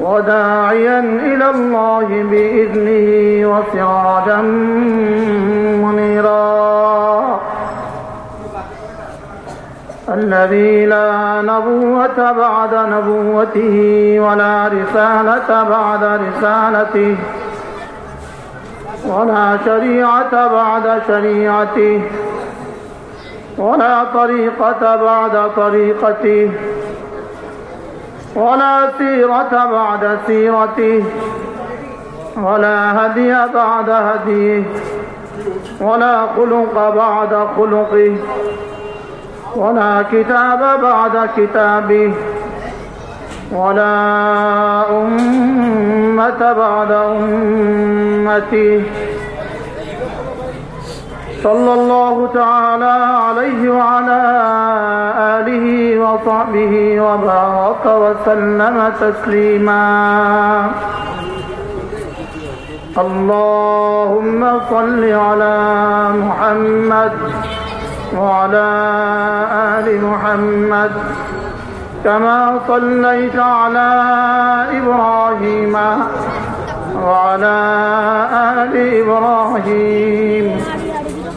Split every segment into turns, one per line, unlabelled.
وداعيا إلى الله بإذنه وسراجا منيرا. الذي لا نبوة بعد نبوته ولا رسالة بعد رسالته ولا شريعة بعد شريعته ولا طريقة بعد طريقته ولا سيرة بعد سيرته ولا هدي بعد هديه ولا خلق بعد خلقه ولا كتاب بعد كتابه ولا أمة بعد أمته. صلى الله تعالى عليه وعلى آله وصحبه وبارك وسلم تسليما. اللهم صل على محمد وعلى آل محمد كما صليت على إبراهيم وعلى آل إبراهيم.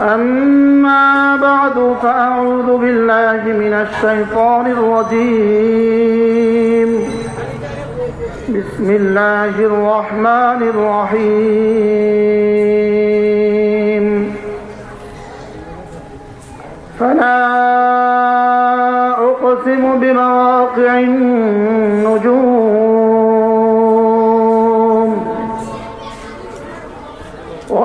أما بعد فأعوذ بالله من الشيطان الرجيم. بسم الله الرحمن الرحيم. فلا أقسم بمواقع النجوم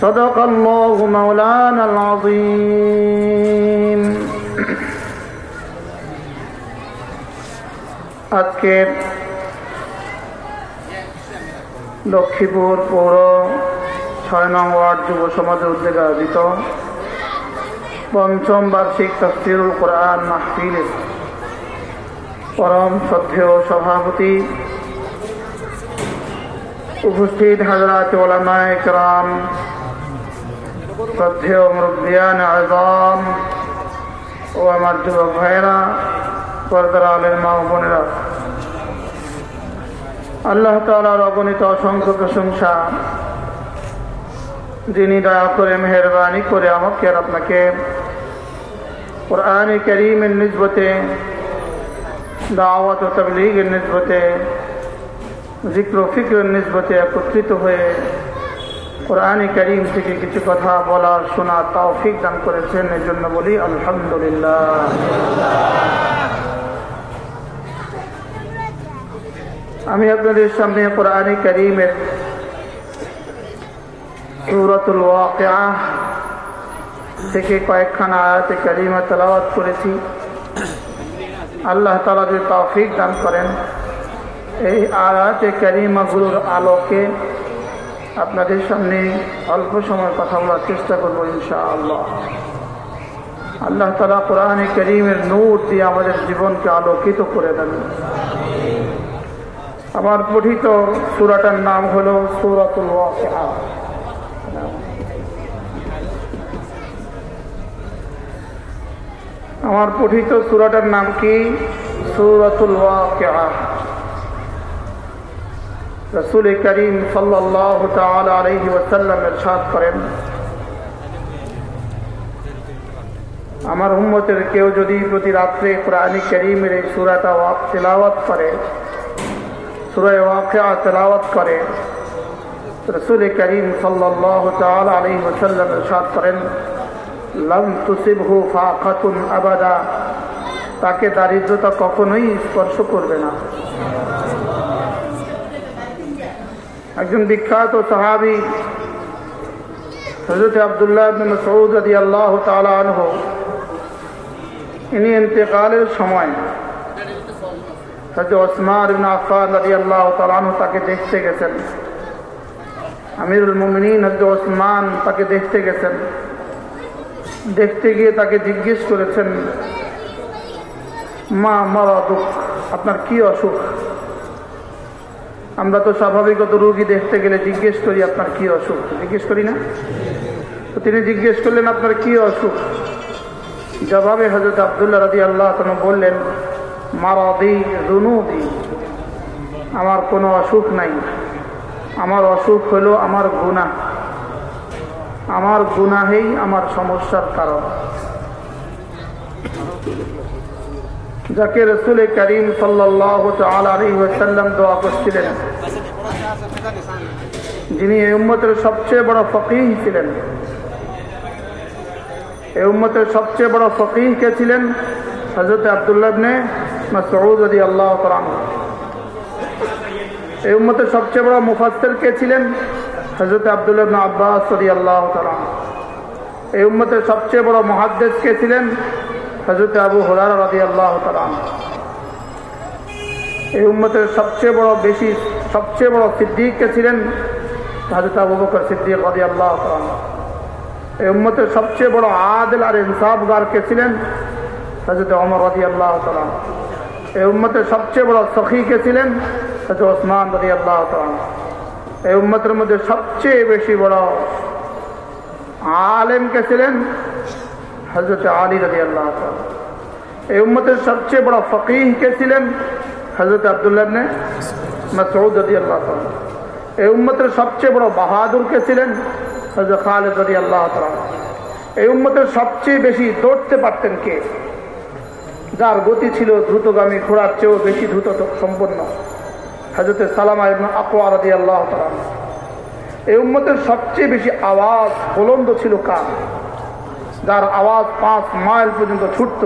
صدق الله مولانا العظيم আজকের লক্ষ্মীপুর পৌর ছয় নং ওয়ার্ড যুব সমাজের উদ্যোগে আয়োজিত পঞ্চম বার্ষিক তফসিরুল কোরআন মাহফিলের পরম শ্রদ্ধেয় সভাপতি উপস্থিত হাজরাত ওলামায় کرام শ্রদ্ধেয় মুরব্বিয়ান আজম ও আমার যুবক ভাইয়েরা, পর্দার আলের মা বোনেরা, আল্লাহ তালার অগণিত অসংখ্য প্রশংসা, যিনি দয়া করে, মেহরবানি করে আমাকে আর আপনাকে কোরআন করিমের নিজবতে দাওয়াত ও তবলিগের নিজবতে জিক্র ফিক্রের নিজবতে একত্রিত হয়ে কোরআন করিম থেকে কিছু কথা বলার শোনা তৌফিক দান করেছেন এর জন্য বলি আলহামদুলিল্লাহ। আমি আপনাদের সামনে কোরআন করিমের সুরতুল ওয়াকিয়া থেকে কয়েকখানা আয়াতে কারিমা তেলাওয়াত করেছি। আল্লাহ তালা যে তৌফিক দান করেন, এই আয়াতে কারিমাগুলোর আলোকে আপনাদের সামনে অল্প সময় কথা বলার চেষ্টা করব ইনশাআল্লাহ। আল্লাহ তালা কোরআনে করিমের নূর দিয়ে আমাদের জীবনকে আলোকিত করে দেন। আমার পঠিত সুরাটার নাম হল সুরাতুল আমার পঠিত সুরাটার নাম কি? সুরাতুল কেহা রসুল করিম সাল্লাল্লাহু তাআলা আলাইহি ওয়াসাল্লাম ইরশাদ করেন, আমার উম্মতের কেউ যদি প্রতি রাত্রে কোরআনী করিমের এই সুরাটা করে সুরায় ওয়াকিআ তেলাওয়াত করে, রসুল করিম সাল্লাল্লাহু তাআলা আলাইহি ওয়াসাল্লাম ইরশাদ করেন, লম তুসিবহু ফাকাতুন আবাদা তাকে দারিদ্রতা কখনোই স্পর্শ করবে না। একজন বিখ্যাত সাহাবি হজরত আবদুল্লাহ সৌদ রদি আল্লাহ তালহ ইনি ইন্তেকালের সময় হজরত ওসমান ইবন আফান রদি আল্লাহ তালহ তাকে দেখতে গেছেন আমিরুল মুমিনিন হজরত ওসমান তাকে দেখতে গেছেন দেখতে গিয়ে তাকে জিজ্ঞেস করেছেন মা মারা দুঃখ আপনার কি অসুখ আমরা তো স্বাভাবিকত রুগী দেখতে গেলে জিজ্ঞেস করি, আপনার কি অসুখ? জিজ্ঞেস করি না। তো তিনি জিজ্ঞেস করলেন, আপনার কি অসুখ? জবাবে হজরত আবদুল্লাহ রাজি আল্লাহ তখন বললেন, মারাদি রুনুদি আমার কোনো অসুখ নাই। আমার অসুখ হলো আমার গুণা আমার গুনাহেই আমার সমস্যার কারণ। যাকে রসুল করিম সাল্লাম দোয়া করছিলেন। যিনি এই উম্মতের সবচেয়ে বড় ফকিহ ছিলেন। এই উম্মতের সবচেয়ে বড় ফকিহ কে ছিলেন? হজরত আবদুল্লাবনে সৌদ আদি আল্লাহ এই উম্মতের সবচেয়ে বড় মুফাসের কে ছিলেন? হজরত আবদুল্লাহ আব্বাস সদি আল্লাহ এই উম্মতের সবচেয়ে বড় মহাদ্দেশ কে ছিলেন? হজরত আবু হরার রাজি আল্লাহ এই উম্মতের সবচেয়ে বড় বেশি, সবচেয়ে বড় সিদ্দিক কে ছিলেন? হজরত আবু বকর সিদ্দিক রাজি আল্লাহ এই উম্মতের সবচেয়ে বড় আদল আর ইনসাফগার কে ছিলেন? হজরত অমর রাজি আল্লাহ এই উম্মতের সবচেয়ে বড় সখী কে ছিলেন? হজরত ওসমান রাজি আল্লাহ এই উম্মতের মধ্যে সবচেয়ে বেশি বড় আলেম কে ছিলেন? হজরত আলী রাজি আল্লাহ এই উম্মতের সবচেয়ে বড় ফকিহ কে ছিলেন? হজরত আবদুল্লাহ মসৌদ রদি আল্লাহ এই উম্মতের সবচেয়ে বড় বাহাদুর কে ছিলেন? হজরত খালেদ রদি আল্লাহ এই উম্মতের সবচেয়ে বেশি দৌড়তে পারতেন কে? যার গতি ছিল দ্রুতগামী, ঘোড়ার চেয়েও বেশি দ্রুত সম্পন্ন। হজরত সালামা আকোয়া রাদি আল্লাহ এই উম্মতের সবচেয়ে বেশি আওয়াজ, বুলন্দ ছিল কার? যার আওয়াজ পাঁচ মাইল পর্যন্ত ছুটত।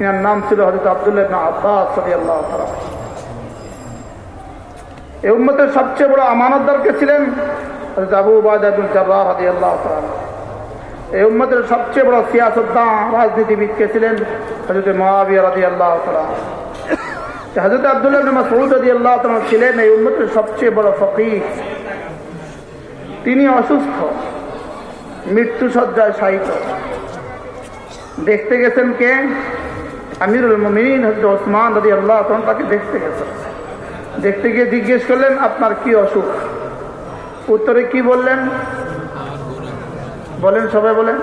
এনার নাম ছিল হজরত আবদুল্লাহ আব্বাস সদি আল্লাহ এই উম্মতের সবচেয়ে বড় আমানতদার কে ছিলেন? হজরত বাদুল জব্বার হাদি আল্লাহ এই উম্মতের সবচেয়ে বড় সিয়াসদ্দান রাজনীতিবিদ কে ছিলেন? হজরত মহাবিয়া রাজি আল্লাহ হজরত আবদুল্লাহ সৌদ রাজি আল্লাহ ছিলেন এই উম্মতের সবচেয়ে বড় ফকির তিনি অসুস্থ। মৃত্যু সজ্জায় সাহিত দেখতে গেছেন কে? আমিরুল মমিন হজরত ওসমান রাজি আল্লাহ তখন তাকে দেখতে গেছেন। দেখতে গিয়ে জিজ্ঞেস করলেন, আপনার কি অসুখ? উত্তরে কি বললেন? বলেন, সবাই বলেন,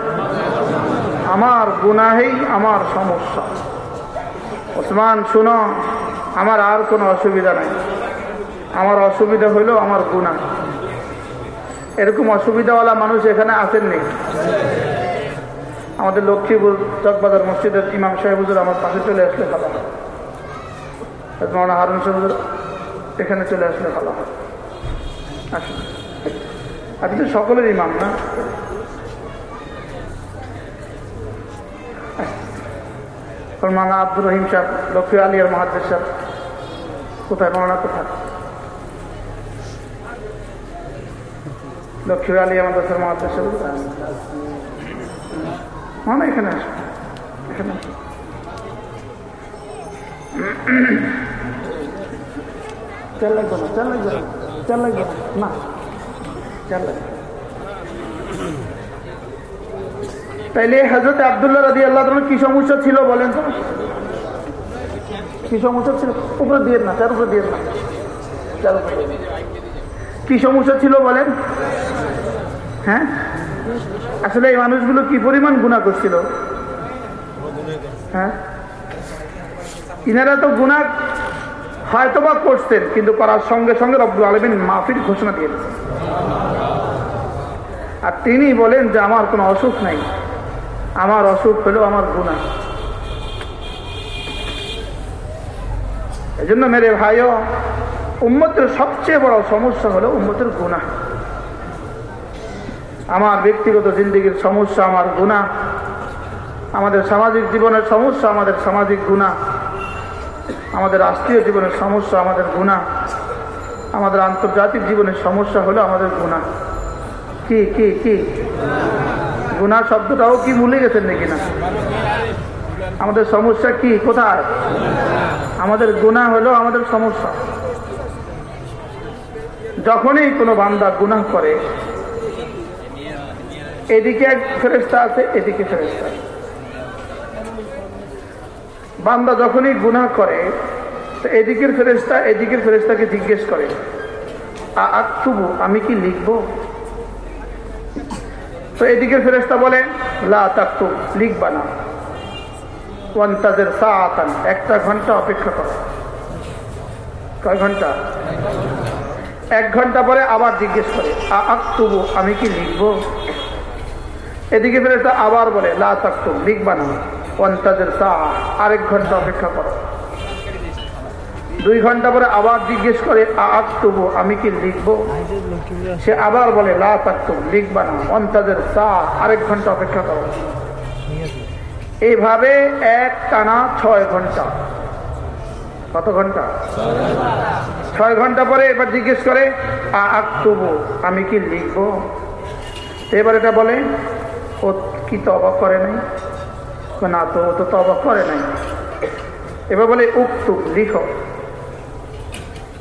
আমার গুনাহেই আমার সমস্যা। ওসমান, শুনো, আমার আর কোনো অসুবিধা নাই। আমার অসুবিধা হইল আমার গুণা এরকম অসুবিধাওয়ালা মানুষ এখানে আসেননি। আমাদের লক্ষ্মীপুর চকবাজার মসজিদের ইমাম সাহেব হুজুর আমার পাশে চলে আসলে ভালো মৌলানা হারুন সাহেব এখানে চলে আসলে ভালো হয়। আপনি তো সকলের ইমাম না? মানা আব্দুর রহিম সাহেব লক্ষ্মী আলিয়ার মাহাদ্দের সাহেব, কোথায়? মৌলানা কোথায়? লক্ষ্মী আলিয়া মাদ্রাসার মাহাদ্দের মানে এখানে এখানে না তাইলে হজরত আবদুল্লাহ রাজি আল্লাহ কি সমস্যা ছিল বলেন তো? কি সমস্যা ছিল? উপরে দিয়ে না। চার উপরে দিয়ে না। কি সমস্যা ছিল বলেন? হ্যাঁ? আসলে এই মানুষগুলো কি পরিমাণ গুণা করছিল? হ্যাঁ? ইনারা তো গুণা হয়তো বা করছেন, কিন্তু করার সঙ্গে সঙ্গে রব্দুল আলমিন মাফির ঘোষণা দিয়ে আর তিনি বলেন যে আমার কোনো অসুখ নাই। আমার অসুখ হলো আমার গুণা এই জন্য মেরে ভাইও, উম্মতের সবচেয়ে বড় সমস্যা হলো উম্মতের গুণা আমার ব্যক্তিগত জিন্দিগির সমস্যা, আমার গুণা আমাদের সামাজিক জীবনের সমস্যা, আমাদের সামাজিক গুণা আমাদের রাষ্ট্রীয় জীবনের সমস্যা, আমাদের গুণা আমাদের আন্তর্জাতিক জীবনের সমস্যা হলো আমাদের গুণা কি কি কি? গুণা শব্দটাও কি ভুলে গেছেন নাকি না? আমাদের সমস্যা কি? কোথায়? আমাদের গুণা হলো আমাদের সমস্যা। যখনই কোনো বান্দা গুণা করে এদিকে এক ফেরেস্তা আছে, এদিকে ফেরেস্তা বান্দা যখনই গুণা করে, তো এদিকের ফেরেস্তা এদিকের ফেরেস্তাকে জিজ্ঞেস করে আক্তুবু, আমি কি লিখব? তো এদিকের ফেরেস্তা বলে, লা তাক্তু লিখবা না। সাআতান, একটা ঘণ্টা অপেক্ষা করো। কয় ঘণ্টা? এক ঘণ্টা পরে আবার জিজ্ঞেস করে আক্তুবু, আমি কি লিখব? এদিকে ফেরেস্তা আবার বলে, লা তাক্তু লিখবা না ওয়ান্তাজের সা আরেক ঘণ্টা অপেক্ষা করো। দুই ঘণ্টা পরে আবার জিজ্ঞেস করে আক্তবু, আমি কি লিখব? সে আবার বলে, লা তাক্তু লিখবা না অন্তাজের সা আরেক ঘণ্টা অপেক্ষা করো। এইভাবে এক টানা ছয় ঘণ্টা। কত ঘণ্টা? ছয় ঘণ্টা পরে এবার জিজ্ঞেস করে আক্তবু, আমি কি লিখব? এবার এটা বলে ও কি তবা করে নাই? না তো, ও তো তবা করে নাই। এবার বলে উক্তুব লিখো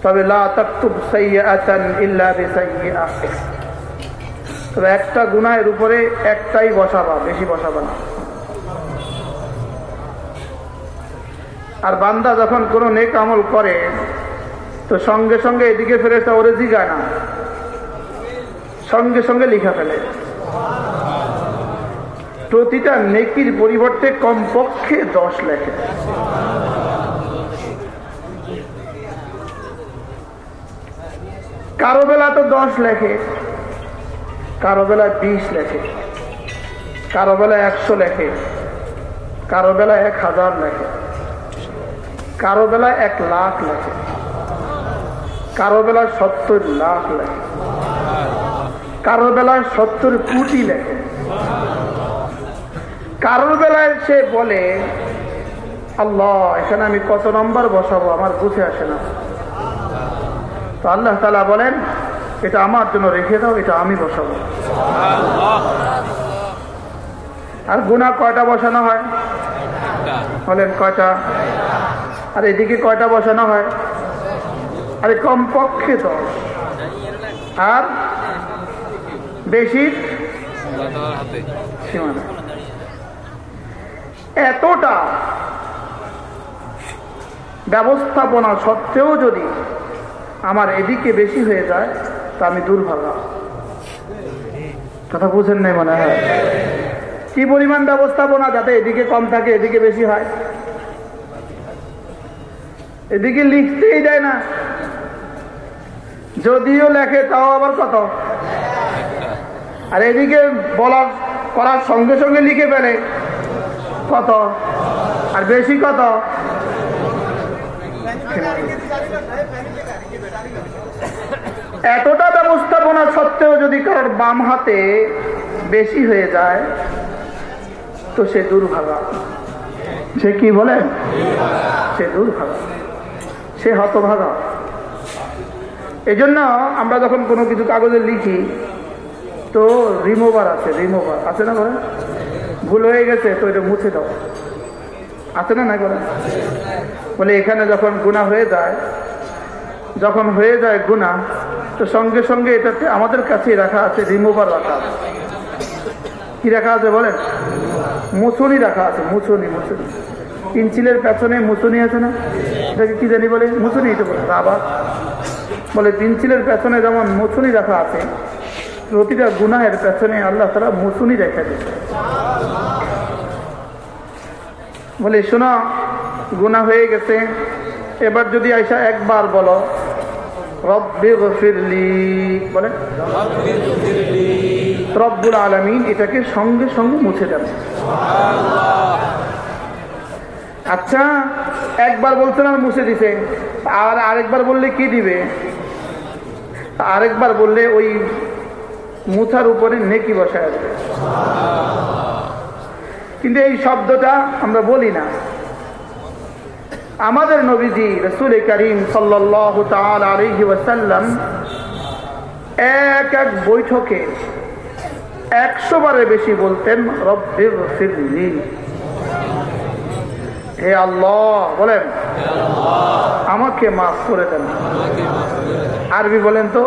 তবে, লা তাকতুব ইল্লা তবে, একটা গুনাহের উপরে একটাই বসাবা, বেশি বসাবা না। আর বান্দা যখন কোনো নেক আমল করে, তো সঙ্গে সঙ্গে এদিকে ফেরেস্তা ওরে জিগায় না। সঙ্গে সঙ্গে লিখা ফেলে। প্রতিটা নেকির পরিবর্তে কমপক্ষে দশ লেখে। কারও বেলা তো দশ লেখে, কারও বেলা বিশ লেখে, কারও বেলা একশো লেখে, কারও বেলা এক হাজার লেখে, কারও বেলা এক লাখ লেখে, কারও বেলা সত্তর লাখ লেখে, কারও বেলায় সত্তর কোটি লেখে। কারোর বেলায় সে বলে, আল্লাহ, এখানে আমি কত নম্বর বসাবো? আমার বুঝে আসে না। তো আল্লাহ তালা বলেন, এটা আমার জন্য রেখে দাও, এটা আমি বসাবো। আর গুণা কয়টা বসানো হয়? বলেন কয়টা? আর এদিকে কয়টা বসানো হয়? আরে কমপক্ষে দশ। আর বেশি? সীমানা। এতটা ব্যবস্থাপনা সত্ত্বেও যদি আমার এদিকে বেশি হয়ে যায়, তা আমি দুর্ভাগা কথা বুঝেন নাই মনে হয়? কি পরিমাণ ব্যবস্থাপনা যাতে এদিকে কম থাকে, এদিকে বেশি হয়? এদিকে লিখতেই দেয় না। যদিও লেখে, তাও আবার কত? আর এদিকে বলার, করার সঙ্গে সঙ্গে লিখে ফেলে। কত? আর বেশি কত? এতটা ব্যবস্থাপনা সত্ত্বেও যদি কারোর বাম হাতে বেশি হয়ে যায়, তো সে দুর্ভাগা। সে কি বলে? সে দুর্ভাগা। সে হতভাগা। এই জন্য আমরা যখন কোনো কিছু কাগজে লিখি, তো রিমুভার আছে রিমুভার আছে না বলে ভুল হয়ে গেছে, তো এটা মুছে দাও। আছে না না করে বলে, এখানে যখন গুণা হয়ে যায়, যখন হয়ে যায় গুণা তো সঙ্গে সঙ্গে এটাতে আমাদের কাছে রাখা আছে রিমুভার রাখা আছে। কি রাখা আছে বলেন? মুছুনি রাখা আছে, মুছুনি মুছুনি। পিনচিলের পেছনে মুছুনি আছে না? এটাকে কি জানি বলে? মুছুনি এটা বলে আবার বলে, পিনচিলের পেছনে যেমন মুছুনি রাখা আছে, প্রতিটা গুনাহের পেছনে আল্লাহ তারা মুসুনি রেখে দিচ্ছে বলে, শোনো গুণা হয়ে গেছে। এবার যদি আইসা একবার বলো, রব্বে গফিরলি বলে, রব্বুল আলমিন এটাকে সঙ্গে সঙ্গে মুছে দেবে আচ্ছা একবার বলছে না, মুছে দিছে। আর আরেকবার বললে কি দিবে? আরেকবার বললে ওই মুথার উপরে নেকি বসায় আসবে কিন্তু এই শব্দটা আমরা বলি না। আমাদের নবীজি রসুল করিম ওয়াসাল্লাম এক এক বৈঠকে একশো বারের বেশি বলতেন হে আল্লাহ, বলেন, আমাকে মাফ করে দেন। আরবি বলেন তো?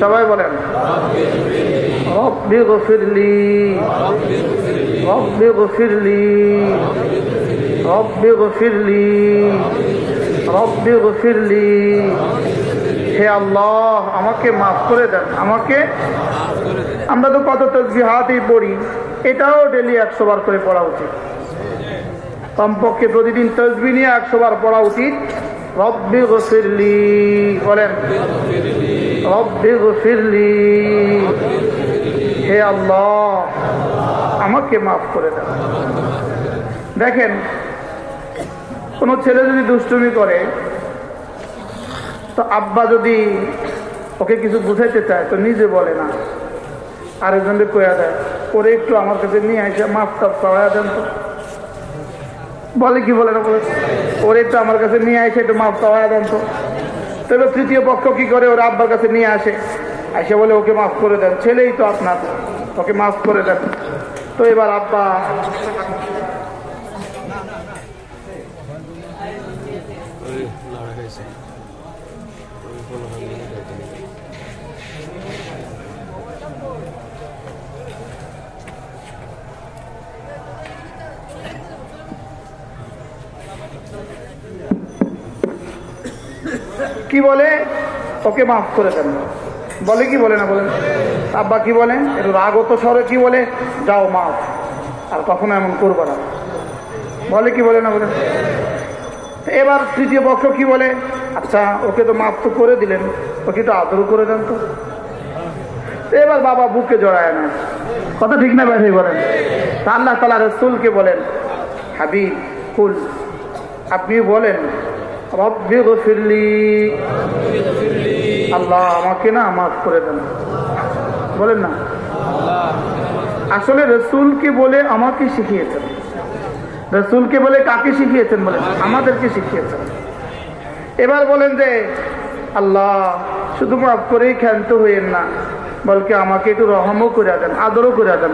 সবাই বলেন রব্বি গফিরলি রব্বি গফিরলি রব্বি গফিরলি রব্বি গফিরলি হে আল্লাহ, আমাকে মাফ করে দেন। আমাকে আমরা তো কত তসবিহাতেই পড়ি, এটাও ডেলি একশো বার করে পড়া উচিত। কমপক্ষে প্রতিদিন তসবি নিয়ে একশো বার পড়া উচিত। রব্বি গফিরলি বলেন। রব্বি গফিরলি হে আল্লাহ, আমাকে মাফ করে দেন দেখেন, কোন ছেলে যদি দুষ্টুমি করে, তো আব্বা যদি ওকে কিছু বুঝাইতে চায়, তো নিজে বলে না। আরেকজনকে কয়া দেয়, ওরে একটু আমার কাছে নিয়ে আসে মাফ টাফ চাওয়া দেন তো। বলে কি বলে না বলে? ওরে একটু আমার কাছে নিয়ে আসে একটু মাফ চাওয়া দেন তো। তবে তৃতীয় পক্ষ কি করে? ওর আব্বার কাছে নিয়ে আসে। এসে বলে, ওকে মাফ করে দেন, ছেলেই তো আপনার। ওকে মাফ করে দেন। তো এবার আব্বা কি বলে? ওকে মাফ করে দেন। বলে কি বলে না বলেন আব্বা কি বলেন একটু রাগত স্বরে, কি বলে? যাও মাফ আর কখনো এমন করব না। বলে কি বলে না বলেন এবার তৃতীয় পক্ষ কি বলে? আচ্ছা ওকে তো মাফ তো করে দিলেন। ওকে তো আদর করে দেন তো। এবার বাবা বুকে জড়ায় না কথা ঠিক না ব্যাধি বলেন? আল্লাহ তালা রসুলকে বলেন, হাবিব, কুল। আপনি বলেন, রব্বি গফিরলি। আল্লাহ আমাকে না মাফ করে দেন। বলেন না। আসলে রসুলকে বলে আমাকে শিখিয়েছেন। রসুলকে বলে কাকে শিখিয়েছেন বলেন? আমাদেরকে শিখিয়েছেন। এবার বলেন যে, আল্লাহ, শুধু মাফ করেই ক্ষান্ত হইয়েন না, বলকে আমাকে একটু রহমও করে দেন, আদরও করে দেন।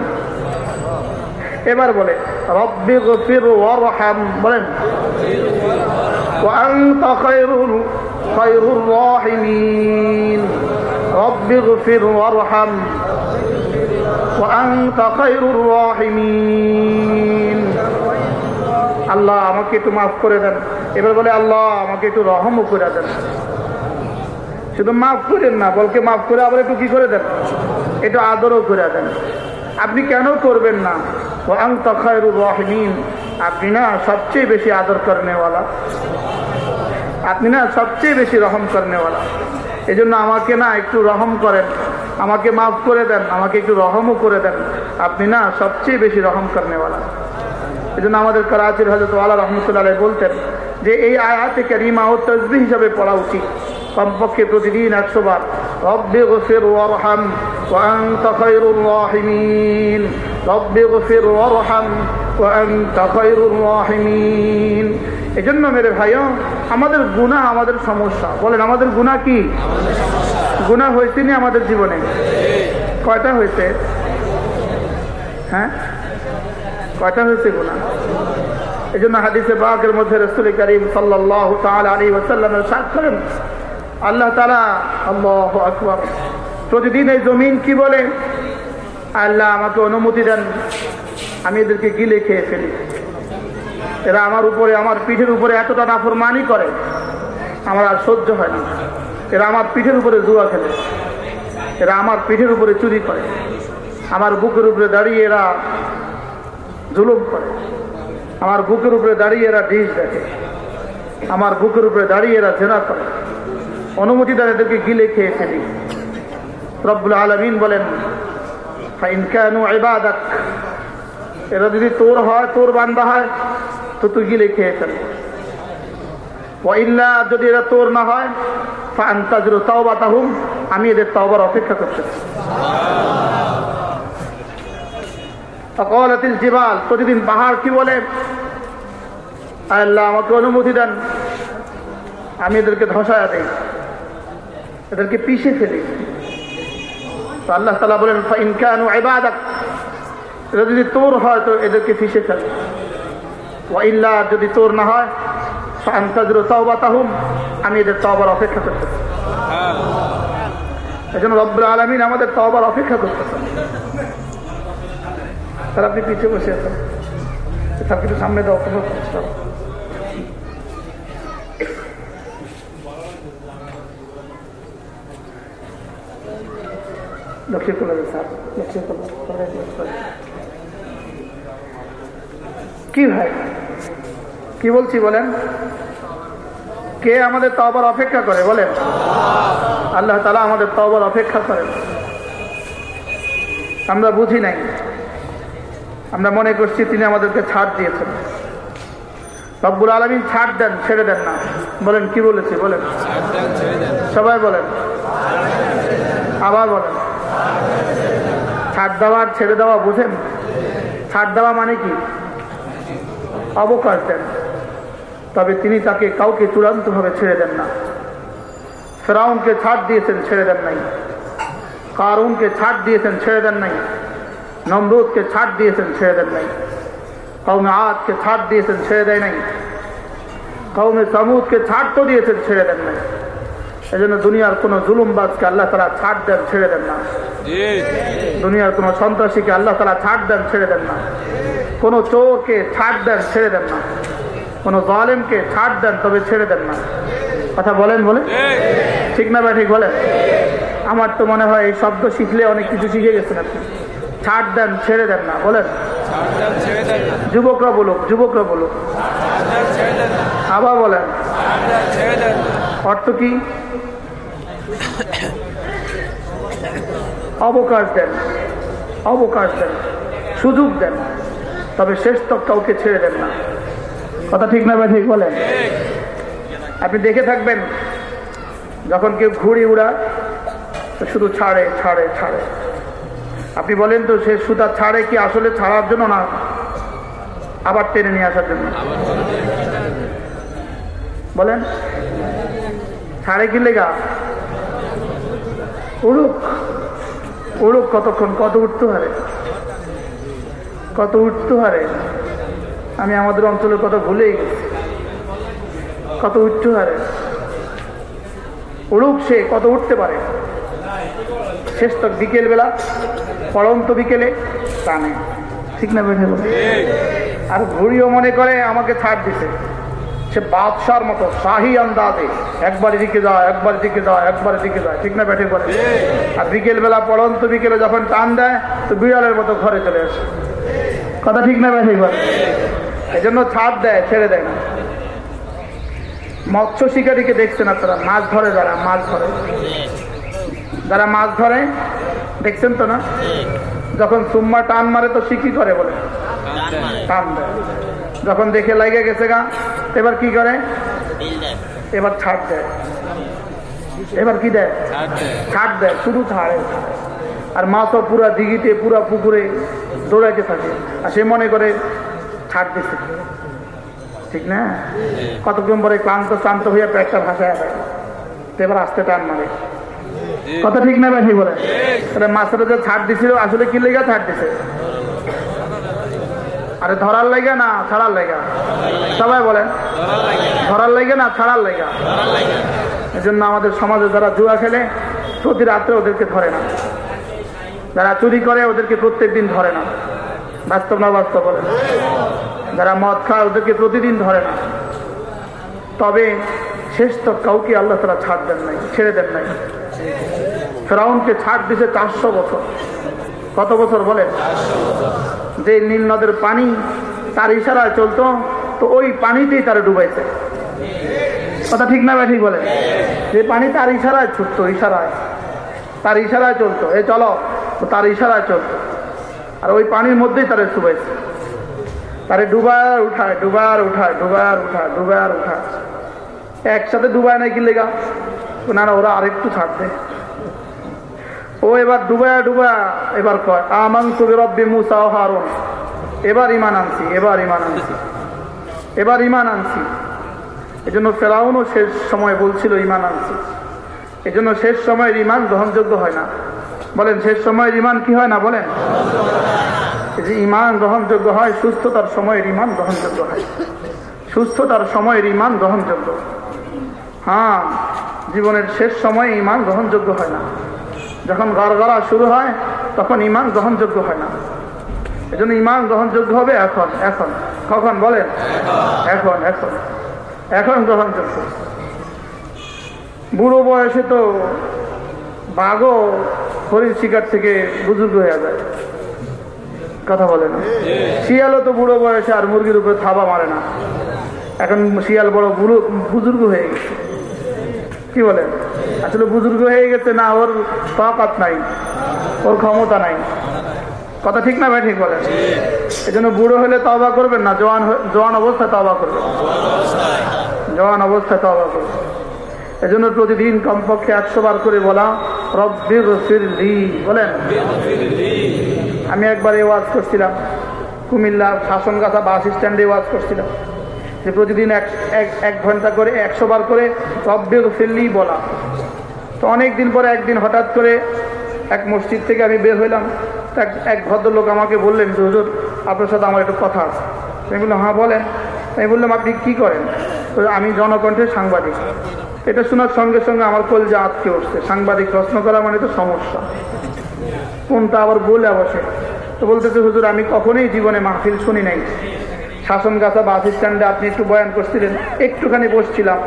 এবার বলে, রব্বি গফির ওয়ারহাম বলেন। ওয়া আনতা খায়রুল خير الراحمين رب اغفر وارحم وأنت خير الراحمين আল্লাহ আমাকে একটু মাফ করে দেন এবার বলে আল্লাহ আমাকে একটু রহমও করে দেন শুধু মাফ করেন না বলকে মাফ করে আবার একটু কি করে দেন একটু আদরও করে দেন আপনি কেন করবেন না ও আং তখায়রুর রহমিন আপনি না সবচেয়ে বেশি আদর করেনেওয়ালা আপনি না সবচেয়ে বেশি রহম করেনেওয়ালা এই জন্য আমাকে না একটু রহম করেন আমাকে মাফ করে দেন আমাকে একটু রহমও করে দেন আপনি না সবচেয়ে বেশি রহম করেনেওয়ালা এই জন্য আমাদের করাচির হজরত আল্লাহ রহমতুল্লাহ বলতেন যে এই আয়াতে ক্যারিমা ও তসবি হিসাবে পড়া উচিত কমপক্ষে প্রতিদিন একশো বার রব্বে গফির ওয়ারহাম وأنت خير الراحمين رب اغفر وارحم وأنت خير الراحمين এজন্য মেরে ভাইও, আমাদের গুণা আমাদের সমস্যা। বলেন, আমাদের গুণা কি? গুণা হয়েছে নি আমাদের জীবনে? কয়টা হয়েছে? হ্যাঁ? কয়টা হয়েছে গুণা? এই জন্য হাদিসে বাঘের মধ্যে রসুল করিম সাল্লাহ আলী করেন, আল্লাহ তালা আল্লাহ আকবর। প্রতিদিন এই জমিন কি বলে? আল্লাহ আমাকে অনুমতি দেন, আমি এদেরকে গিলে খেয়ে ফেলি। এরা আমার উপরে, আমার পিঠের উপরে এতটা নাফরমানি করে, আমার আর সহ্য হয় না এরা আমার পিঠের উপরে জুয়া খেলে, এরা আমার পিঠের উপরে চুরি করে, আমার বুকের উপরে দাঁড়িয়ে এরা জুলুম করে, আমার বুকের উপরে দাঁড়িয়ে এরা ডিশ দেখে, আমার বুকের উপরে দাঁড়িয়ে এরা জেনা করে। অনুমতি দেন এদেরকে গিলে খেয়ে ফেলি। রব্বুল আলমিন বলেন এরা যদি তোর হয়, তোর বান্দা হয় তো তুই গিলে খেয়ে ফেল ইল্লা যদি এরা তোর না হয় ফান্তাজরু তাওবা তাহুম আমি এদের তাওবার অপেক্ষা করতেছি অকলাতিল জিবাল, প্রতিদিন পাহাড় কি বলে? আল্লাহ, আমাকে অনুমতি দেন। আমি এদেরকে ধসায়া দেই। এদেরকে পিষে ফেলি। আল্লাহ তালা বলেন ইনকানু ইবাদাক এটা যদি তোর হয়, তো এদেরকে পিষে ফেল। ইল্লা যদি তোর না হয় তাহুম আমি এদের তবার অপেক্ষা করতেছি। এই জন্য রব্বুল আলমিন আমাদের তবার অপেক্ষা করতেছেন। তাহলে আপনি পিছিয়ে বসে আছেন। তার কিছু সামনে দেওয়া লক্ষ্য করবে স্যার, লক্ষ্য করবে কি ভাই? কি বলছি বলেন? কে আমাদের তবার অপেক্ষা করে? বলেন। আল্লাহ তালা আমাদের তবার অপেক্ষা করেন আমরা বুঝি নাই। আমরা মনে করছি তিনি আমাদেরকে ছাড় দিয়েছেন। রব্বুল আলমিন ছাড় দেন, ছেড়ে দেন না। বলেন, কি বলেছি? বলেন। সবাই বলেন। আবার বলেন। ছাড় দেওয়া ছেড়ে দেওয়া বুঝেন? ছাড় দেওয়া মানে কি? অবকাশ দেন। তবে তিনি তাকে কাউকে চূড়ান্তভাবে ছেড়ে দেন না। ফেরাউনকে ছাড় দিয়েছেন ছেড়ে দেন নাই। কারুনকে ছাড় দিয়েছেন ছেড়ে দেন নাই। নমরুদকে ছাড় দিয়েছেন ছেড়ে দেন নাই। কৌমে আদকে ছাড় দিয়েছেন ছেড়ে দেয় নাই। কৌমে সামুদকে ছাড় তো দিয়েছেন ছেড়ে দেন নাই। এই জন্য দুনিয়ার কোনো জুলুমবাজকে আল্লাহ তারা ছাড় দেন ছেড়ে দেন না। দুনিয়ার কোনো সন্ত্রাসীকে আল্লাহ তারা ছাড় দেন ছেড়ে দেন না। কোনো চোরকে ছাড় দেন, ছেড়ে দেন না। কোনো জালেমকে ছাড় দেন, তবে ছেড়ে দেন না। কথা বলেন বলে ঠিক না বা ঠিক বলেন। আমার তো মনে হয় এই শব্দ শিখলে অনেক কিছু শিখে গেছেন আপনি। ছাড় দেন, ছেড়ে দেন না, বলেন। যুবকরা বলুক যুবকরা বলুক। আবার বলেন। অর্থ কি? অবকাশ দেন অবকাশ দেন, সুযোগ দেন। তবে শেষ তক কাউকে ছেড়ে দেন না। কথা ঠিক না ঠিক বলেন? আপনি দেখে থাকবেন, যখন কেউ ঘুড়ি উড়া শুধু ছাড়ে ছাড়ে ছাড়ে। আপনি বলেন তো, সে সুতা ছাড়ে কি আসলে ছাড়ার জন্য না? আবার টেনে নিয়ে আসার জন্য। বলেন, ছাড়ে কি লেগা? উড়ুক উড়ুক কতক্ষণ, কত উঠতে হারে কত উঠতে হারে আমি আমাদের অঞ্চলের কথা গেছি। কত উঠতে হারে উড়ুক সে, কত উঠতে পারে? শেষ তো বিকেল বেলা পড়ন্ত বিকেলে টানে। ঠিক না বেঠে আর ঘুড়িও মনে করে আমাকে ছাড় দিছে সে বাদশার মতো শাহি আন্দাজে একবার দিকে যায় একবার দিকে যায় একবার দিকে যায়। ঠিক না বেঠে বলে আর বিকেল বেলা পড়ন্ত বিকেলে যখন টান দেয়, তো বিড়ালের মতো ঘরে চলে আসে। কথা ঠিক না বেঠে বলে এই জন্য ছাড় দেয় ছেড়ে দেয় না। মৎস্য শিকারীকে দেখছেন আপনারা মাছ ধরে যারা মাছ ধরে। যারা মাছ ধরে দেখছেন তো না? যখন সুম্মা টান মারে তো শিখি করে বলে? টান দেয়। যখন দেখে লাগে গেছে গা এবার কি করে? এবার ছাড় দেয়। এবার কি দেয়। ছাড় দেয় শুধু ছাড়ে। আর মাছও পুরা দিঘিতে, পুরা পুকুরে দৌড়াইতে থাকে। আর সে মনে করে ছাড় দিচ্ছে ঠিক না? কতক্ষণ পরে ক্লান্ত ক্লান্ত হইয়া পেটটা ভাসায় এবার আসতে টান মারে। কথা ঠিক না ঠিক বলে? তাহলে মাছটা যে ছাড় দিছিল, আসলে কি লেগা ছাড় দিছে? আরে ধরার লেগে না, ছাড়ার লেগা? সবাই বলেন, ধরার লেগে না, ছাড়ার লেগা? এই জন্য আমাদের সমাজে যারা জুয়া খেলে, প্রতি রাত্রে ওদেরকে ধরে না। যারা চুরি করে ওদেরকে প্রত্যেক দিন ধরে না। বাস্তব না বাস্তব বলেন যারা মদ খায় ওদেরকে প্রতিদিন ধরে না। তবে শেষ তো কাউকে আল্লাহ তারা ছাড় দেন নাই, ছেড়ে দেন নাই। ফেরাউনকে ছাড় দিছে চারশো বছর। কত বছর বলেন? যে নীল নদের পানি তার ইশারায় চলতো, তো ওই পানিতেই তারা ডুবাইছে। কথা ঠিক না ঠিক বলে যে পানি তার ইশারায় ছুটতো, ইশারায়। তার ইশারায় চলতো। এ চলো তার ইশারায় চলতো। আর ওই পানির মধ্যেই তারা ডুবাইছে তারে ডুবার উঠায় ডুবার উঠায় ডুবার উঠায় ডুবার উঠায়। একসাথে ডুবায় নাই কি লেগা? না ওরা আরেকটু ছাড়বে ও এবার ডুবা ডুবা এবার কয় আমান তুবে রব্বি এবার ইমান আনছি, এবার ইমান আনছি। এবার ইমান আনছি। জন্য ফেরাউনও শেষ সময় বলছিল ইমান আনছি। জন্য শেষ সময়ের ইমান গ্রহণযোগ্য হয় না। বলেন শেষ সময়ের ইমান কি হয় না বলেন? যে ইমান গ্রহণযোগ্য হয়, সুস্থতার সময়ের ইমান গ্রহণযোগ্য হয়। সুস্থতার সময়ের ইমান গ্রহণযোগ্য। হ্যাঁ জীবনের শেষ সময়ে ইমান গ্রহণযোগ্য হয় না। যখন গড়গড়া শুরু হয়, তখন ইমান গ্রহণযোগ্য হয় না। এই জন্য ইমান গ্রহণযোগ্য হবে এখন এখন। কখন বলেন? এখন এখন। এখন গ্রহণযোগ্য। বুড়ো বয়সে তো বাঘও হরিণ শিকার থেকে বুজুর্গ হয়ে যায়। কথা বলে না। শিয়ালও তো বুড়ো বয়সে আর মুরগির উপরে থাবা মারে না। এখন শিয়াল বড় বুড়ো, বুজুর্গ হয়ে গেছে। কি বলেন? আসলে বুজুর্গ হয়ে গেছে না, ওর তাকাত নাই, ওর ক্ষমতা নাই। কথা ঠিক না ভাই, ঠিক বলেন। এই জন্য বুড়ো হলে তবা করবেন না জোয়ান জোয়ান অবস্থায় তবা করবেন। জোয়ান অবস্থায় তবা করবেন। এই জন্য প্রতিদিন কমপক্ষে একশো বার করে বলা রব্বি গফিরলি বলেন। আমি একবার এই ওয়াজ করছিলাম। কুমিল্লা শাসনগাছা বাস স্ট্যান্ডে ওয়াজ করছিলাম। যে প্রতিদিন এক এক ঘণ্টা করে, একশো বার করে রব্বি গফিরলি বলা। তো অনেক দিন পরে একদিন হঠাৎ করে এক মসজিদ থেকে আমি বের হইলাম। এক এক ভদ্রলোক আমাকে বললেন, যে হুজুর, আপনার সাথে আমার একটু কথা আছে। আমি বললাম হ্যাঁ বলেন। আমি বললাম আপনি কি করেন? আমি জনকণ্ঠের সাংবাদিক। এটা শোনার সঙ্গে সঙ্গে আমার কলজা আটকে উঠছে। সাংবাদিক প্রশ্ন করা মানে তো সমস্যা। কোনটা আবার বলে বসে তো বলতেছে হুজুর আমি কখনোই জীবনে মাহফিল শুনি নাই। শাসনগাছা বাস স্ট্যান্ডে আপনি একটু বয়ান করছিলেন একটুখানি বসছিলাম।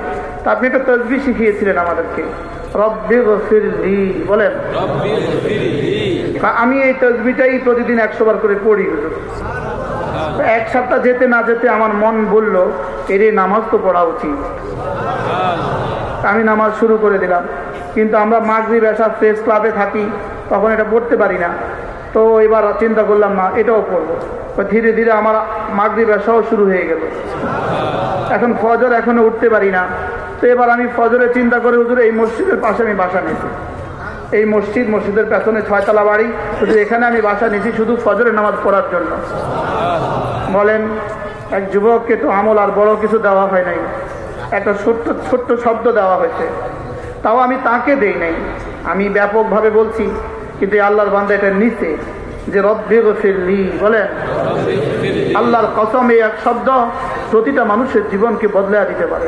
তা আপনি একটা তসবি শিখিয়েছিলেন আমাদেরকে। রব্বি গফিরলি বলেন। আমি এই তসবিটাই প্রতিদিন একশো বার করে পড়ি হুজুর। এক সপ্তাহ যেতে না যেতে আমার মন বলল, এর নামাজ তো পড়া উচিত। আমি নামাজ শুরু করে দিলাম। কিন্তু আমরা মাগরি বেসা প্রেস ক্লাবে থাকি, তখন এটা পড়তে পারি না। তো এবার চিন্তা করলাম, না, এটাও পড়ব। ধীরে ধীরে আমার মাগরি বেসাও শুরু হয়ে গেল। এখন ফজর এখনও উঠতে পারি না। তো এবার আমি ফজরে চিন্তা করে, হুজুর, এই মসজিদের পাশে আমি বাসা নিয়েছি। এই মসজিদ, মসজিদের পেছনে ছয়তলা বাড়ি। শুধু এখানে আমি বাসা নিয়েছি, শুধু ফজরের নামাজ পড়ার জন্য। বলেন, এক যুবককে তো আমল আর বড় কিছু দেওয়া হয় নাই। একটা ছোট্ট ছোট্ট শব্দ দেওয়া হয়েছে। তাও আমি তাকে দেই নাই। আমি ব্যাপকভাবে বলছি, কিন্তু আল্লাহর বান্ধা এটা নিচে যে, রব্বে গফিরলি বলেন। আল্লাহর কসম এই এক শব্দ প্রতিটা মানুষের জীবনকে বদলাইয়া দিতে পারে।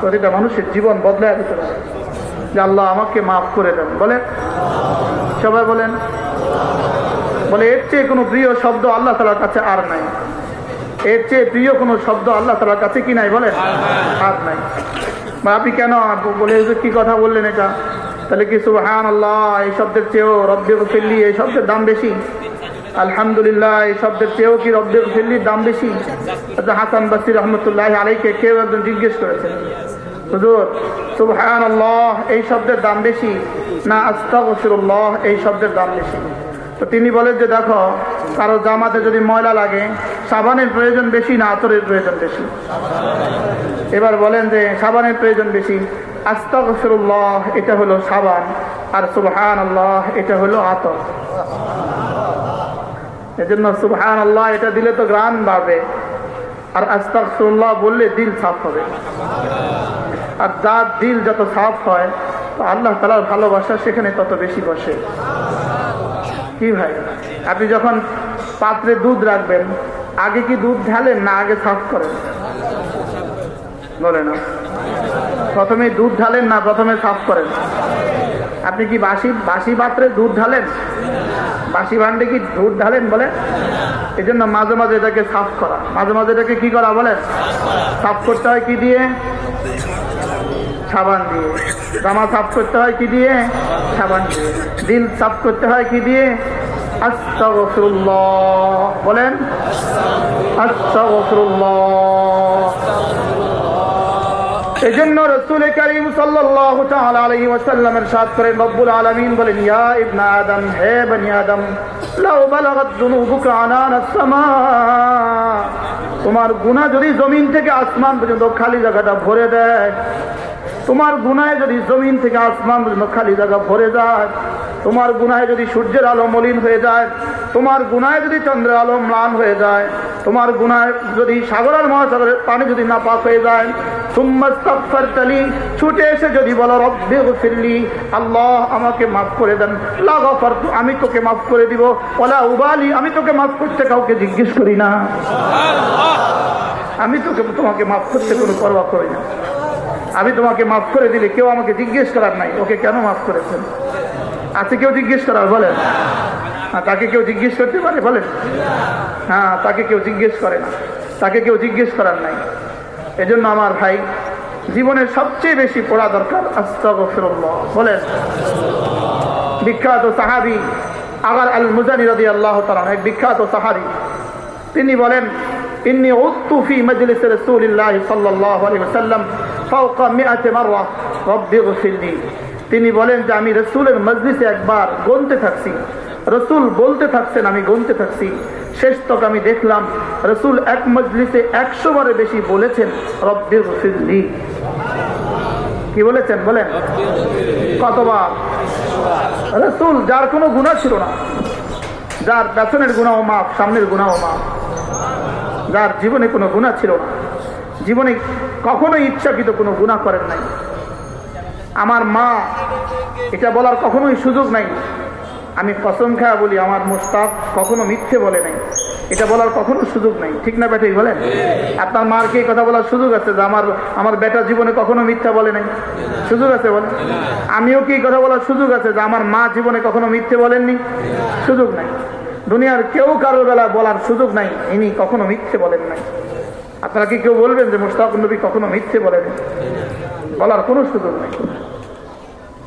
প্রতিটা মানুষের জীবন বদলাইয়া দিতে পারে। যে আল্লাহ আমাকে মাফ করে দেন। বলে সবাই বলেন বলে এর চেয়ে কোনো প্রিয় শব্দ আল্লাহ তালার কাছে আর নাই। এর চেয়ে প্রিয় কোনো শব্দ আল্লাহ তালার কাছে কি নাই বলে আর নাই। আপনি কেন বলে কি কথা বললেন এটা? তাহলে কি সুবহান আল্লাহ এই শব্দের চেয়েও রব্বে ফেললি এই শব্দের দাম বেশি? আলহামদুলিল্লাহ এই শব্দের চেয়েও কি রব্বে ফেললির দাম বেশি? হাসান বাসির রহমতুল্লাহ আলাইকে কেউ একজন জিজ্ঞেস করেছেন হুজুর সুবহান আল্লাহ এই শব্দের দাম বেশি? না আস্তাগফিরুল্লাহ এই শব্দের দাম বেশি? তো তিনি বলেন যে দেখো, কারও জামাতে যদি ময়লা লাগে, সাবানের প্রয়োজন বেশি না আতরের প্রয়োজন বেশি। এবার বলেন যে সাবানের প্রয়োজন বেশি। আস্তাগফিরুল্লাহ, এটা হলো সাবান। আর সুবহান আল্লাহ এটা হলো আতর। এজন্য সুবহান আল্লাহ এটা দিলে তো গ্রাম বাড়বে। আর আস্তাগফিরুল্লাহ বললে দিল সাফ হবে। আর যার দিল যত সাফ হয় আল্লাহ তালার ভালোবাসা সেখানে তত বেশি বসে। কি ভাই? আপনি যখন পাত্রে দুধ রাখবেন, আগে কি দুধ ঢালেন না আগে সাফ করেন? বলে না। প্রথমে দুধ ঢালেন না, প্রথমে সাফ করেন। আপনি কি বাসি বাসি পাত্রে দুধ ঢালেন? বাসি ভান্ডে কি দুধ ঢালেন বলে? এই জন্য মাঝে মাঝে এটাকে সাফ করা। মাঝে মাঝে এটাকে কি করা বলেন সাফ করতে হয় কি দিয়ে? সাবান দিয়ে। জামা সাফ করতে হয় কি দিয়ে? সাবান দিয়ে। দিল সাফ করতে হয় কি দিয়ে? আস্তাগফিরুল্লাহ। বলেন, আস্তাগফিরুল্লাহ। এই জন্য রসুল করিম সাল্লাল্লাহু তাআলা আলাইহি ওয়াসাল্লামের সাথ করেন, রব্বুল আলামিন বলেন, ইয়া ইবনা আদম, হে বনি আদম, লাউ বালাগাত যুনুবুকা আনানাস সামা। তোমার গুনাহ যদি জমিন থেকে আসমান পর্যন্ত খালি জায়গাটা ভরে দেয় তোমার গুনায় যদি জমিন থেকে আসমান খালি জায়গা ভরে যায় তোমার গুনায় যদি সূর্যের আলো মলিন হয়ে যায় তোমার গুনায় যদি চন্দ্রের আলো ম্লান হয়ে যায় তোমার গুনায় যদি সাগরের মহাসাগরের পানি যদি না পাক হয়ে যায় তালি ছুটে এসে যদি বলো রব্বে ফিরলি আল্লাহ আমাকে মাফ করে দেন। লাগাফার আমি তোকে মাফ করে দিব। ওলা উবালি আমি তোকে মাফ করতে কাউকে জিজ্ঞেস করি না। আমি তোকে তোমাকে মাফ করতে কোনো পরোয়া করি না। আমি তোমাকে মাফ করে দিলে কেউ আমাকে জিজ্ঞেস করার নাই। ওকে কেন মাফ করেছেন? আছে কেউ জিজ্ঞেস করার? বলেন। হ্যাঁ তাকে কেউ জিজ্ঞেস করতে পারে? বলেন। হ্যাঁ তাকে কেউ জিজ্ঞেস করে না। তাকে কেউ জিজ্ঞেস করার নাই। এজন্য আমার ভাই জীবনের সবচেয়ে বেশি পড়া দরকার। বলেন। বিখ্যাত সাহাবি আগার আল মুজানি আল্লাহ তালান এক বিখ্যাত সাহাবি। তিনি বলেন ইন্নি উত্তুফি মজলিস রসুলিল্লাহ সাল্লাল্লাহু আলাইহি ওয়াসাল্লাম ফাওকা মিআতি মাররা রব্বি গফিরলি তিনি বলেন যে, আমি রসুলের মজলিসে একবার গনতে থাকছি। রসুল বলতে থাকছেন, আমি গনতে থাকছি। শেষ তক আমি দেখলাম, রসুল এক মজলিসে একশো বারে বেশি বলেছেন, রব্বি গফিরলি। কি বলেছেন? বলেন। কতবার? রসুল, যার কোনো গুণা ছিল না। যার পেছনের গুণাও মাপ সামনের গুণাও মাপ যার জীবনে কোনো গুণা ছিল না। জীবনে কখনো ইচ্ছাকৃত কোনো গুণা করেন নাই। আমার মা, এটা বলার কখনোই সুযোগ নাই। আমি কসম খায়া বলি, আমার মোস্তাক কখনো মিথ্যে বলে নাই। এটা বলার কখনো সুযোগ নাই। ঠিক না বেটাই বলেন? আপনার মার কি কথা বলার সুযোগ আছে যে আমার আমার বেটা জীবনে কখনো মিথ্যা বলে নাই? সুযোগ আছে বলেন? আমিও কি কথা বলার সুযোগ আছে যে আমার মা জীবনে কখনো মিথ্যে বলেননি? সুযোগ নাই। দুনিয়ার কেউ কারও বেলা বলার সুযোগ নাই। ইনি কখনো মিথ্যে বলেন নাই। আপনারা কি কেউ বলবেন যে মোস্তাক নবী কখনো মিথ্যে বলেন? বলার কোনো সুযোগ নাই।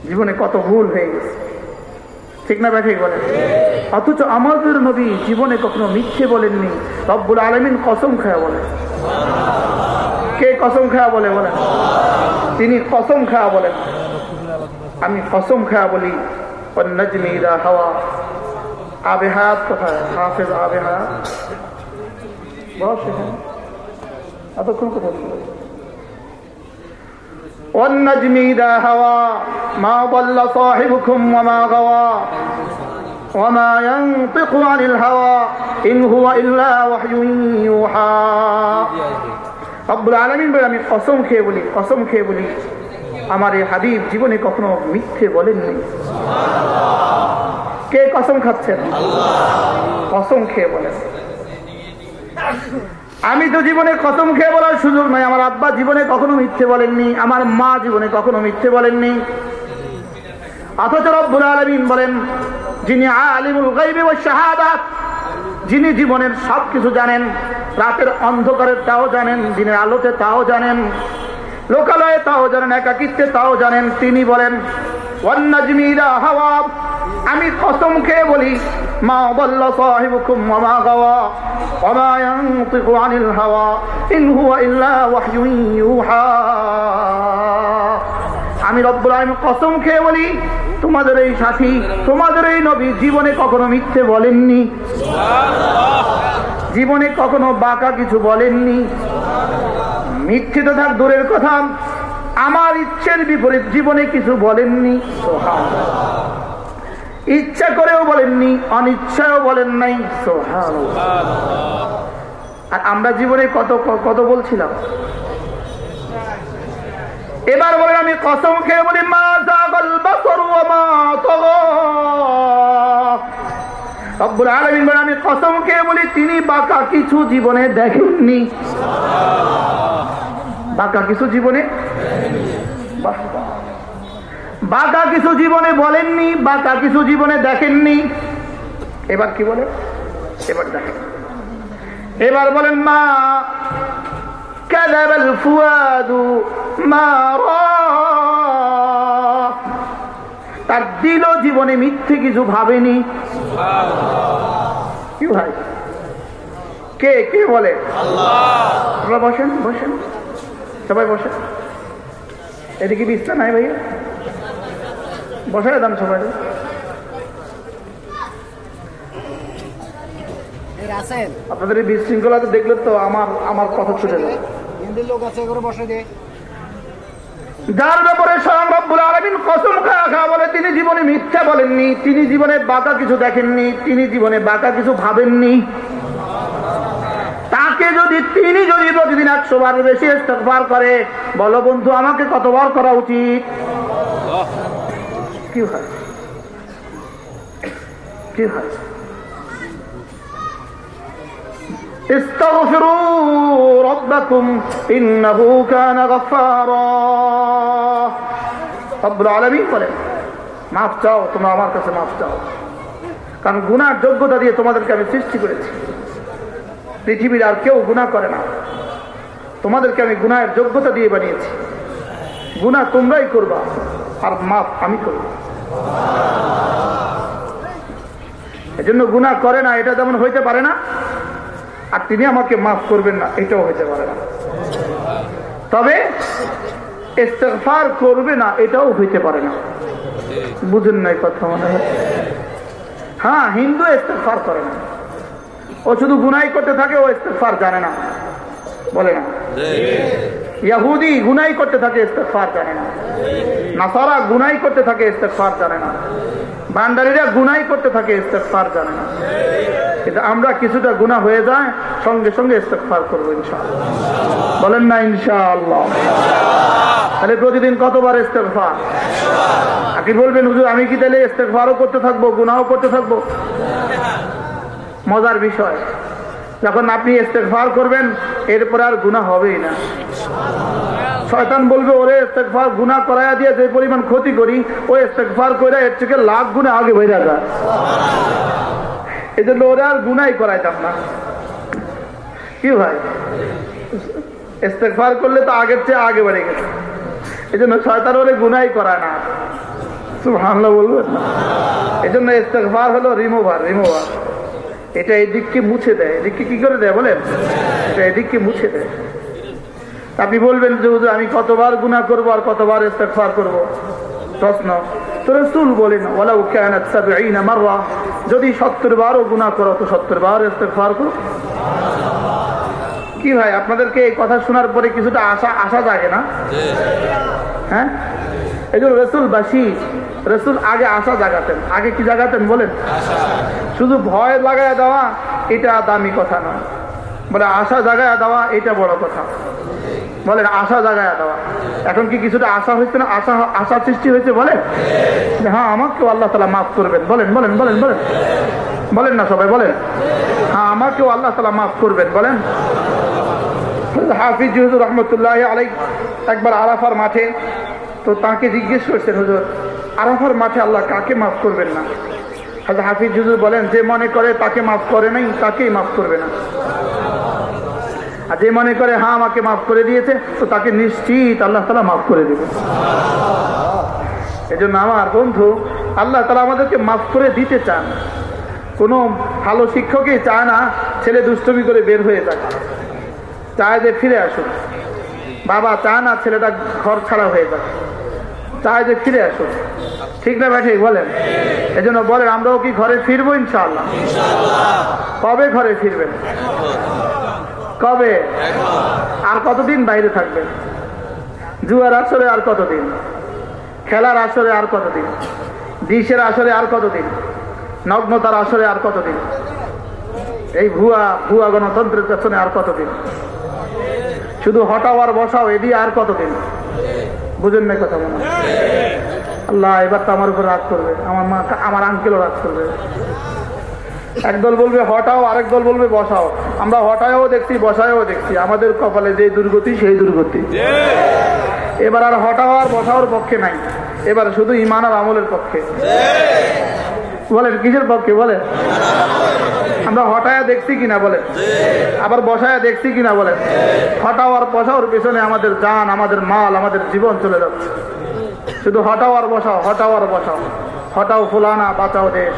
জীবনে কত ভুল হয়ে গেছে। ঠিক না ব্যাঠিক বলেন? অথচ আমাদের নবী জীবনে কখনো মিথ্যে বলেননি। রব্বুল আলমিন কসম খায়া বলেন। কে কসম খায়া বলে বলেন? তিনি কসম খায়া বলেন। আমি কসম খায়া বলি নজমিরা হাওয়া আবে হায়াত কোথায় হাফেজ আবে হায়াত বস এখানে এতক্ষণ কোথায় والنجم إذا هوى ما ضل صاحبكم وما غوى وما ينطق عن الهوى إن هو إلا وحي يوحى رب العالمين বলে আমি কসম খেয়ে বলি কসম খেয়ে বলি আমার এই হাবিব জীবনে কখনো মিথ্যে বলেননি কে কসম খাচ্ছেন কসম খেয়ে বলেন আমি তো জীবনে কসম খেয়ে বলার সুযোগ নয় আমার আব্বা জীবনে কখনো মিথ্যে বলেননি, আমার মা জীবনে কখনো মিথ্যে বলেননি। অথচ রব্বুল আলমিন বলেন, যিনি আলিমুল গাইবে ও শাহাদাত, যিনি জীবনের সব কিছু জানেন, রাতের অন্ধকারের তাও জানেন, দিনের আলোতে তাও জানেন। লোকালয়ে তাও জানেন একাকিত্বে তাও জানেন তিনি বলেন হাওয়া আমি কসম খেয়ে বলি মা বল্ল সাহিবুকুম ওমা গাওয়া وما ينطق عن الهوى إن هو إلا وحي يوحى আমি রব্বুল আলম কসম খেয়ে বলি তোমাদের এই সাথী তোমাদের এই নবী জীবনে কখনো মিথ্যে বলেননি জীবনে কখনো বাঁকা কিছু বলেননি মিথ্যে তো থাক দূরের কথা আমার ইচ্ছের বিপরীত জীবনে কিছু বলেননি। ইচ্ছা করেও বলেননি অনিচ্ছাও বলেন নাই। আর আমরা জীবনে কত কত বলছিলাম। এবার বলে আমি কসম খেয়ে বলি মা রব্বুল আলামিন বলে আমি কসম খেয়ে বলি তিনি বাঁকা কিছু জীবনে দেখেননি বাঁকা কিছু জীবনে বাঁকা কিছু জীবনে বলেননি বাঁকা কিছু জীবনে দেখেননি এবার কি বলে এবার দেখেন এবার বলেন মা كذب الفؤاد ما তার দিল জীবনে মিথ্যে কিছু ভাবেনি কি ভাই? কে কে বলে? আপনারা বসেন বসেন। সবাই বসেন। এদিকে বিছনা নাই ভাইয়া? বসায় দেন সবাই। আপনাদের এই বিশৃঙ্খলাতে দেখলে তো আমার আমার কথা ছুটে যাবে।
হিন্দির লোক আছে করে বসে দে।
যার ব্যাপারে স্বয়ং রব্বুল আলমিন কসম খাওয়া বলে, তিনি জীবনে মিথ্যা বলেননি, তিনি জীবনে বাঁকা কিছু দেখেননি, তিনি জীবনে বাঁকা কিছু ভাবেননি। তাকে যদি, তিনি যদি প্রতিদিন একশো বার বেশি ইস্তেগফার করে, বলো বন্ধু, আমাকে কতবার করা উচিত? কি হয় কি হয় استغفروا ربكم إنه كان غفارا رب العالمين বলেন মাফ চাও তোমরা আমার কাছে মাফ চাও কারণ গুনার যোগ্যতা দিয়ে তোমাদেরকে আমি সৃষ্টি করেছি পৃথিবীর আর কেউ গুণা করে না তোমাদেরকে আমি গুনাহের যোগ্যতা দিয়ে বানিয়েছি গুনাহ তোমরাই করবা আর মাফ আমি করব এজন্য গুনাহ করে না এটা যেমন হইতে পারে না আর তিনি আমাকে মাফ করবেন না, এটাও হইতে পারে না। তবে ইস্তেগফার করবে না, এটাও হইতে পারে না। বুঝেন নাই কথা মনে হয়? হ্যাঁ হিন্দু ইস্তেগফার করে না। ও শুধু গুনাই করতে থাকে, ও ইস্তেগফার জানে না। বলে না? ইয়াহুদি গুনাই করতে থাকে, ইস্তেগফার জানে না। নাসারা গুনাই করতে থাকে, ইস্তেগফার জানে না। বান্ডারিরা গুনাই করতে থাকে ইস্তেকফার জানে না। কিন্তু আমরা কিছুটা গুণা হয়ে যায়, সঙ্গে সঙ্গে ইস্তেকফার করব ইনশাআল্লাহ। বলেন না, ইনশাআল্লাহ। তাহলে প্রতিদিন কতবার ইস্তেগফার? আপনি বলবেন, হুজুর, আমি কি তাহলে ইস্তেকফারও করতে থাকব গুনাও করতে থাকব? মজার বিষয়। যখন আপনি ইস্তেগফার করবেন, এরপরে আর গুনাহ হবেই না। শয়তান বলবে, ওরে ইস্তেগফার গুনাহ করাইয়া দিয়ে যে পরিমাণ ক্ষতি করি ওই ইস্তেগফার করে এর থেকে লাখ গুণে আগে বেড়ে যায়। এই জন্য ওরা আর গুনাই করাইতাম না। কি ভাই? ইস্তেগফার করলে তো আগের চেয়ে আগে বেড়ে গেছে। এই জন্য শয়তান ওরে গুনাই করায় না। বলবেন না। এই জন্য ইস্তেগফার হলো রিমুভার রিমুভার এটা এদিককে মুছে দেয়। এদিককে কি করে দেয় বলেন? এটা এদিককে মুছে দেয়। আপনি বলবেন যে আমি কতবার গুনাহ করব আর কতবার ইস্তেগফার করব? প্রশ্ন। তো রসুল বলেন ওয়ালাউ কানাত সাবঈনা মাররা। যদি 70 বারও গুনাহ করো তো 70 বার ইস্তেগফার করো। কি ভাই আপনাদেরকে এই কথা শোনার পরে কিছুটা আশা আশা জাগে না? হ্যাঁ? এই জন্য রসুল বাসি রসুল আগে আশা জাগাতেন। আগে কি জাগাতেন বলেন? শুধু ভয় লাগায় দেওয়া এটা দামি কথা নয়। বলে আশা জাগায় দেওয়া এটা বড় কথা। বলেন আশা জাগায় দেওয়া। এখন কি কিছুটা আশা হয়েছে না আশা আশা সৃষ্টি হয়েছে বলেন? হ্যাঁ আমাকেও আল্লাহ তালা মাফ করবেন। বলেন বলেন বলেন বলেন। বলেন না সবাই, বলেন। হ্যাঁ আমাকেও আল্লাহ তালা মাফ করবেন, বলেন। হাফিজ হুজুর রহমতুল্লাহ আলাই একবার আরাফার মাঠে তো তাকে জিজ্ঞেস করছেন, হুজুর আরাফার মাঠে আল্লাহ কাকে মাফ করবেন না? হাফিজ হুজুর বলেন, যে মনে করে তাকে মাফ করে নাই, তাকেই মাফ করবে না। আর যে মনে করে হ্যাঁ আমাকে মাফ করে দিয়েছে, তো তাকে নিশ্চিত আল্লাহ তালা মাফ করে দেবে। এই জন্য আমার বন্ধু, আল্লাহ তালা আমাদেরকে মাফ করে দিতে চান। কোনো ভালো শিক্ষকই চায় না ছেলে দুষ্টমি করে বের হয়ে যাক চায় যে ফিরে আসুন বাবা চায় না ছেলেটা ঘর ছাড়া হয়ে যাক। চায় যে ফিরে আসুন ঠিক না ব্যাঠে বলেন। এই জন্য বলেন আমরাও কি ঘরে ফিরবো ইনশাল্লাহ কবে ঘরে ফিরবেন? কবে? আর কতদিন বাইরে থাকবেন? জুয়ার আসরে আর কতদিন? খেলার আসরে আর কতদিন? ডিশের আসরে আর কতদিন? নগ্নতার আসরে আর কতদিন? এই ভুয়া ভুয়া গণতন্ত্রের পেছনে আর কতদিন? শুধু হটাও আর বসাও এদি আর কতদিন? বুঝেন না কথা মনে? আল্লাহ, এবার তো আমার উপর রাগ করবে। আমার মা, আমার আঙ্কেলও রাগ করবে। একদল বলবে, হটাও। আরেক দল বলবে, বসাও। আমরা হটায়ও দেখছি, বসায়ও দেখছি। আমাদের কপালে যে দুর্গতি, সেই দুর্গতি। এবার আর হটাও আর বসাওয়ার পক্ষে নাই। এবার শুধু ইমান আর আমলের পক্ষে। বলেন, কিসের পক্ষে? বলেন। আমরা হটায়া দেখছি কিনা, বলেন। আবার বসায়া দেখছি কিনা, বলেন। হটাও আর বসাওর পেছনে আমাদের জান, আমাদের মাল, আমাদের জীবন চলে যাচ্ছে। শুধু হটাও আর বসাও হটাও আর বসাও। হটাও ফুলানা বাঁচাও দেশ।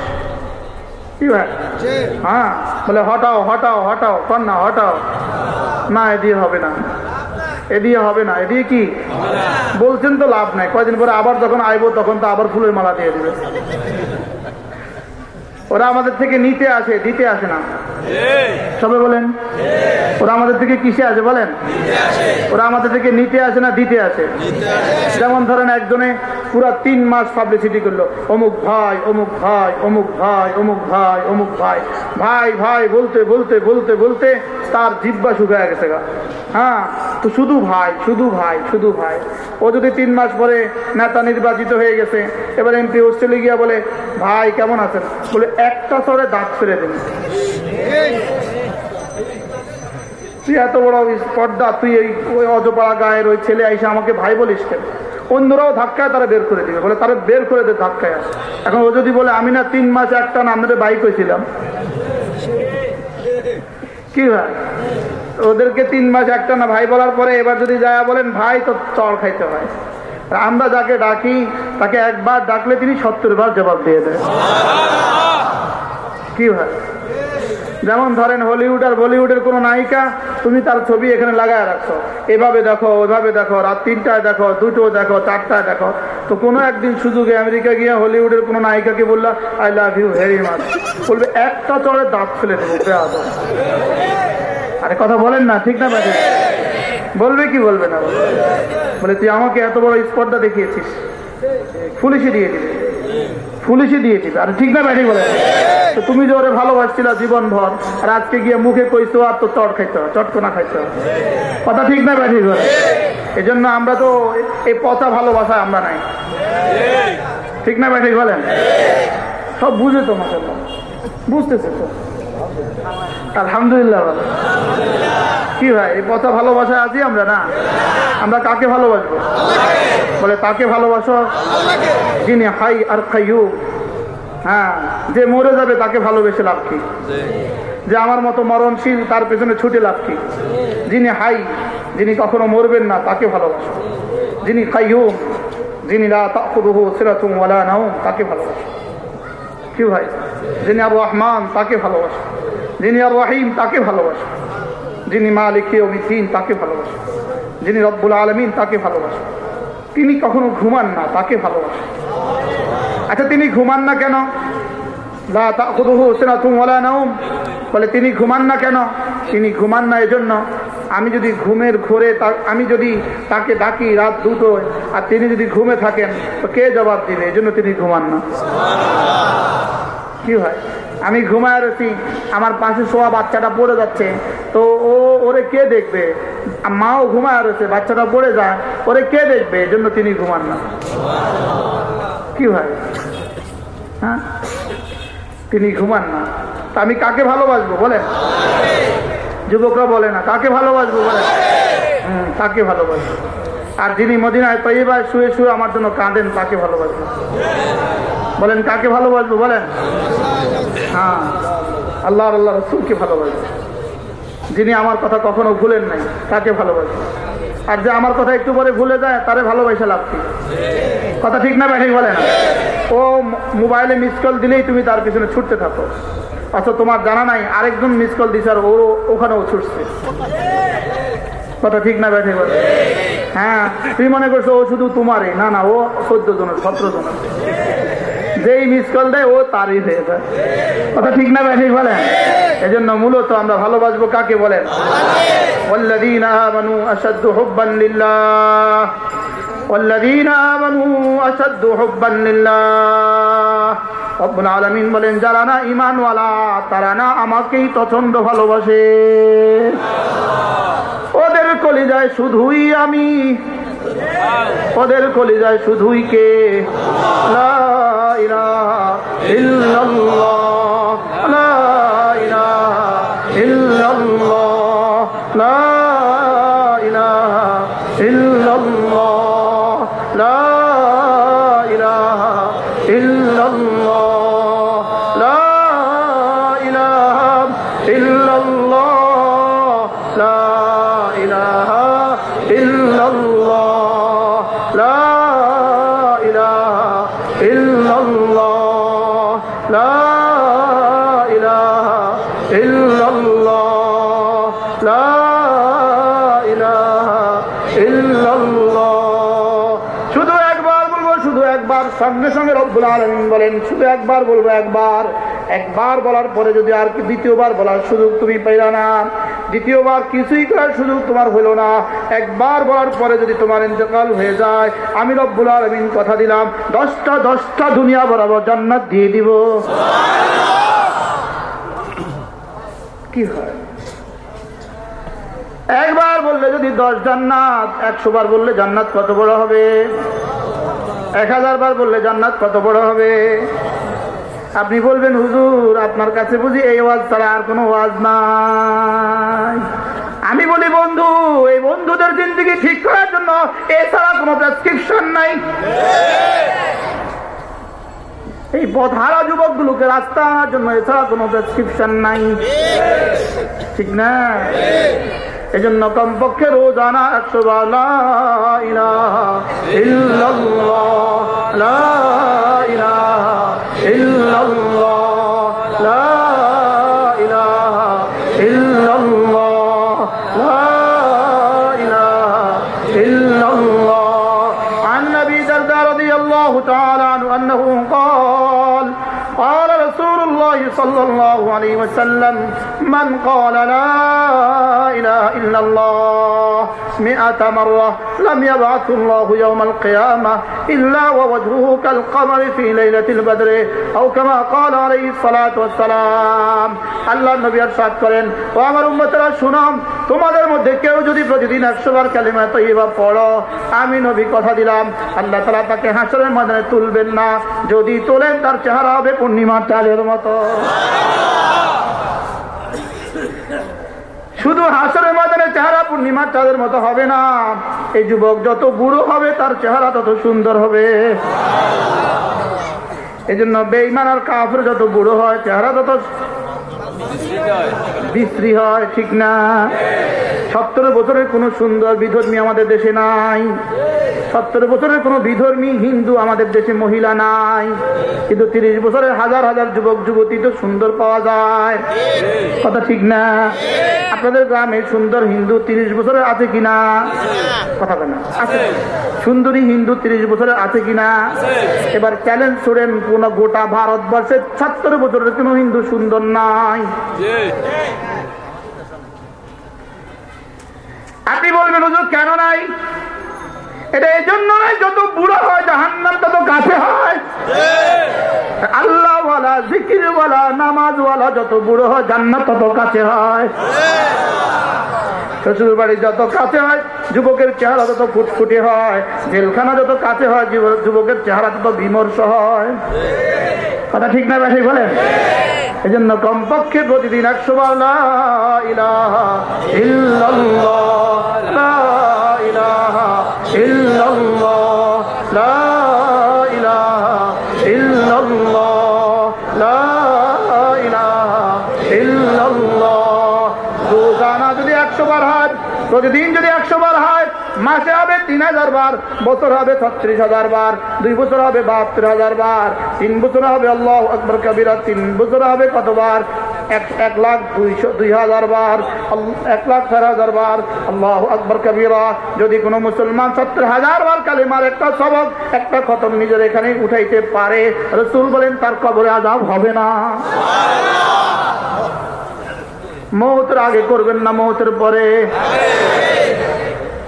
কি হ্যাঁ? বলে হটাও হটাও হটাও না হটাও। না এ দিয়ে হবে না। এ দিয়ে হবে না। এ দিয়ে কি? বলছেন তো লাভ নাই। কয়দিন পরে আবার যখন আইবো তখন তো আবার ফুলের মালা দিয়ে দিবে। ওরা আমাদের থেকে নিতে আসে দিতে আসে না। সবে বলেন, ওরা আমাদের থেকে কিসে আসে বলেন? ওরা আমাদের থেকে নিতে আসে না দিতে আসে? যেমন ধরেন একজনে পুরা তিন মাস পাবলিসিটি করল, অমুক ভাই অমুক ভাই অমুক ভাই অমুক ভাই অমুক ভাই ভাই ভাই, বলতে বলতে বলতে বলতে তার জিব্বা শুকিয়ে গেছে গা। হ্যাঁ তো শুধু ভাই শুধু ভাই শুধু ভাই। ও যদি তিন মাস পরে নেতা নির্বাচিত হয়ে গেছে, এবার এমপি হোস্টেলে গিয়া বলে, ভাই, কেমন আছেন? বলে, একটা চড়ে দাঁত ফেলে দিন। তুই এত বড় স্পর্ধা তুই এই ওই অজপাড়া গায়ের ওই ছেলে এসে আমাকে ভাই বলিস কেন? অন্যরাও ধাক্কায় তারা বের করে দিবে, বলে তারা বের করে দে ধাক্কায় এখন ও যদি বলে, আমি না তিন মাস একটা না আমাদের বাইক হয়েছিলাম কি ভাই? ওদেরকে তিন মাস একটা না ভাই বলার পরে এবার যদি যায় বলেন, ভাই তো চড় খাইতে হয়। আমরা যাকে ডাকি, তাকে একবার ডাকলে তিনি সত্তর বার জবাব দিয়ে দেয়। কি ভাই? যেমন ধরেন হলিউড আর বলিউডের কোন নায়িকা, তুমি তার ছবি এখানে লাগায় রাখছো। এভাবে দেখো, ওইভাবে দেখো, রাত তিনটায় দেখো, দুটো দেখো, চারটায় দেখো। তো কোনো একদিন সুযোগে আমেরিকা গিয়ে হলিউডের কোনো নায়িকাকে বললা I love you very much বলবে, একটা চড়ে দাঁত ফেলে দেবো আরে কথা বলেন না, ঠিক না ব্যাটে বলবে কি বলবে না? বলে, তুই আমাকে এত বড় স্পর্ধা দেখিয়েছিস। পুলিশে দিয়ে দিবে। পুলিশে দিয়ে দিবে। আর ঠিক না ব্যাটি বলে তো তুমি যে ওরে ভালোবাসছিলা জীবন ভর আর আজকে গিয়ে মুখে কইছো আর তো চট হয় চটকোনা হয় কথা ঠিক না ব্যাটি বলে এই জন্য আমরা তো এই পচা ভালোবাসা আমরা নাই। ঠিক না ব্যাটি বলেন? সব বুঝে তো বুঝতেছে তো। আলহামদুলিল্লাহ কি ভাই, এই পচা ভালোবাসা আছি আমরা না? আমরা কাকে ভালোবাসবো? বলে, তাকে ভালোবাসো? যিনি হাই আর খাইয়ু হ্যাঁ যে মরে যাবে তাকে ভালোবেসে লাভ কি? যে আমার মতো মরণশীল তার পেছনে ছুটে লাভ কি? যিনি হাই, যিনি কখনো মরবেন না, তাকে ভালোবাসো। যিনি খাইয়ুম, যিনি ওয়ালা নাউম তাকে ভালোবাসো। কি ভাই? যিনি আর রহমান, তাকে ভালোবাসো। যিনি আর রহিম, তাকে ভালোবাসো। যিনি মালিক দিন তাকে ভালোবাসো। যিনি রব্বুল আলমিন, তাকে ভালোবাসো। তিনি কখনো ঘুমান না, তাকে ভালোবাসে। আচ্ছা তিনি ঘুমান না কেন? বলে, তিনি ঘুমান না কেন? তিনি ঘুমান না, এজন্য আমি যদি ঘুমের ঘোরে আমি যদি তাকে ডাকি রাত দুটোয় আর তিনি যদি ঘুমে থাকেন, তো কে জবাব দিবে? এজন্য তিনি ঘুমান না। কি হয়? আমি ঘুমায় রয়েছি আমার পাশে শোয়া বাচ্চাটা পড়ে যাচ্ছে। তো ও ওরে কে দেখবে? মাও ঘুমায় রয়েছে বাচ্চাটা পড়ে যায় ওরে কে দেখবে? এজন্য তিনি ঘুমান না। কি হয়? হ্যাঁ? তিনি ঘুমান না। তা আমি কাকে ভালোবাসবো বলেন? যুবকরা বলে না কাকে ভালোবাসবো বলেন? হুম, তাকে ভালোবাসবো? আর যিনি মদিনায় তৈবায় শুয়ে শুয়ে আমার জন্য কাঁদেন তাকে ভালোবাসবো। বলেন, কাকে ভালোবাসবো? বলেন। হ্যাঁ আল্লাহ আল্লাহ রসুলকে ভালোবাসবো। যিনি আমার কথা কখনো ভুলেন নাই, তাকে ভালোবাসবো। আর যে আমার কথা একটু পরে ভুলে যায়, তারে ভালোবাসা কি? কথা ঠিক না ব্যাঠিক না ও মোবাইলে মিস কল দিলেই তুমি তার পিছনে ছুটতে থাকো। আচ্ছা তোমার জানা নাই, আরেকজন মিস কল দিছে আর ও ওখানেও ছুটছে। কথা ঠিক না ব্যাঠিক বলে হ্যাঁ তুমি মনে করছ ও শুধু তোমারই। না না, ও চোদ্দ জনের, সতেরো জনের। যেই মিস কল দেয় ও তারই হয়ে যায় কথা ঠিক না ব্যাঠিক বলেন এজন্য মূলত আমরা ভালোবাসবো কাকে বলেন والذين آمنوا أشد حبا لله والذين آمنوا أشد حبا لله রব্বুল আলামিন বলেন যারা না ইমানওয়ালা তারা না আমাকেই প্রচন্ড ভালোবাসে ওদের কলিজায় শুধুই আমি ওদের কলিজায় শুধুই কে? লা ইলাহা ইল্লাল্লাহ। শুধু একবার বলব, একবার। একবার বলার পরে যদি আর কি দ্বিতীয়বার বলার সুযোগ তুমি পাইলা না, দ্বিতীয়বার কিছুই করার সুযোগ তোমার হলো না। একবার বলার পরে যদি তোমার ইন্তকাল হয়ে যায়, আমি রব্বুল আলমিন কথা দিলাম, দশটা দশটা দুনিয়া বরাবর জান্নাত দিয়ে দিব। কি হয়? একবার বললে যদি দশ জান্নাত, একশো বার বললে জান্নাত কত বড় হবে? এক হাজার বার বললে জান্নাত কত বড় হবে? আপনি বলবেন, হুজুর, আপনার কাছে বুঝি এই ওয়াজ ছাড়া আর কোনো ওয়াজ নাই। আমি বলি, বন্ধু, এই বন্ধুদের জিন্দিগি ঠিক করার জন্য এছাড়া কোনো প্রেসক্রিপশন নাই। এই বধারা যুবকগুলোকে রাস্তা আনার জন্য এছাড়া কোনো প্রেসক্রিপশন নাই। ঠিক না? এই জন্য কমপক্ষে রোজানা একশো বার صلى الله عليه وسلم من قال لا إله إلا الله مئة مرة لم يبعث الله يوم القيامة إلا ووجهه كالقمر في ليلة البدر أو كما قال عليه الصلاة والسلام আল্লাহ নবী সাত করেন ও আমার উম্মতরা শুনাম তোমাদের মধ্যে কেউ যদি প্রতিদিন একশো বার কালিমা তৈবা পড়ো আমি নবী কথা দিলাম আল্লাহ তালা তাকে হাসরের ময়দানে তুলবেন না যদি তোলেন তার চেহারা হবে পূর্ণিমার চালের মতো শুধু হাসরের মাদানে চেহারা পূর্ণিমার চাঁদের মতো হবে না। এই যুবক যত বুড়ো হবে, তার চেহারা তত সুন্দর হবে। এই জন্য বেইমান আর কাফের যত বুড়ো হয়, চেহারা তত বিশ্রী হয়, ঠিক না? সত্তর বছরের কোন সুন্দর বিধর্মী আমাদের দেশে নাই। সত্তর বছরের কোন বিধর্মী হিন্দু আমাদের দেশে মহিলা নাই। কিন্তু তিরিশ বছরের হাজার হাজার যুবক, যুবতী তো সুন্দর পাওয়া যায়। কথা ঠিক না? আপনাদের গ্রামে সুন্দর হিন্দু তিরিশ বছরের আছে কিনা? কথা বলেন। আছে। সুন্দরী হিন্দু তিরিশ বছরের আছে কিনা? এবার চ্যালেঞ্জ ছড়েন কোন গোটা ভারতবর্ষে সত্তর বছরের কোন হিন্দু সুন্দর নাই। আপনি বলবেন কেন নাই? এটা এই জন্য নয়, যত বুড়ো হয় জাহান্নাম, তত কাছে হয়। আল্লাহওয়ালা, জিকিরওয়ালা, নামাজওয়ালা, যত বুড়ো হয় জান্নাত, তত কাছে হয়। শ্বশুর বাড়ি যত কাছে হয়, যুবকের চেহারা তত ফুটফুটে হয়। জেলখানা যত কাছে হয় যুবকের চেহারা তত বিমর্ষ হয়। কথা ঠিক না বেশি বলে এই জন্য কমপক্ষে প্রতিদিন একশো বার তিন হাজার বার, বছর হবে ছত্রিশ হাজার বার, দুই বছর হবে বাহাত্তর হাজার বার, তিন বছর হবে আল্লাহ আকবর কবিরা, তিন বছর হবে কতবার? এক এক লাখ দুইশো, দুই হাজার বার এক লাখ চার হাজার বার, আল্লাহ আকবর কবিরা। যদি কোনো মুসলমান সত্তর হাজার বার কালিমার একটা সবক, একটা খতম নিজের এখানে উঠাইতে পারে, রসুল বলেন, তার কবরে আজাব হবে না। মৌতের আগে করবেন না মৌতের পরে।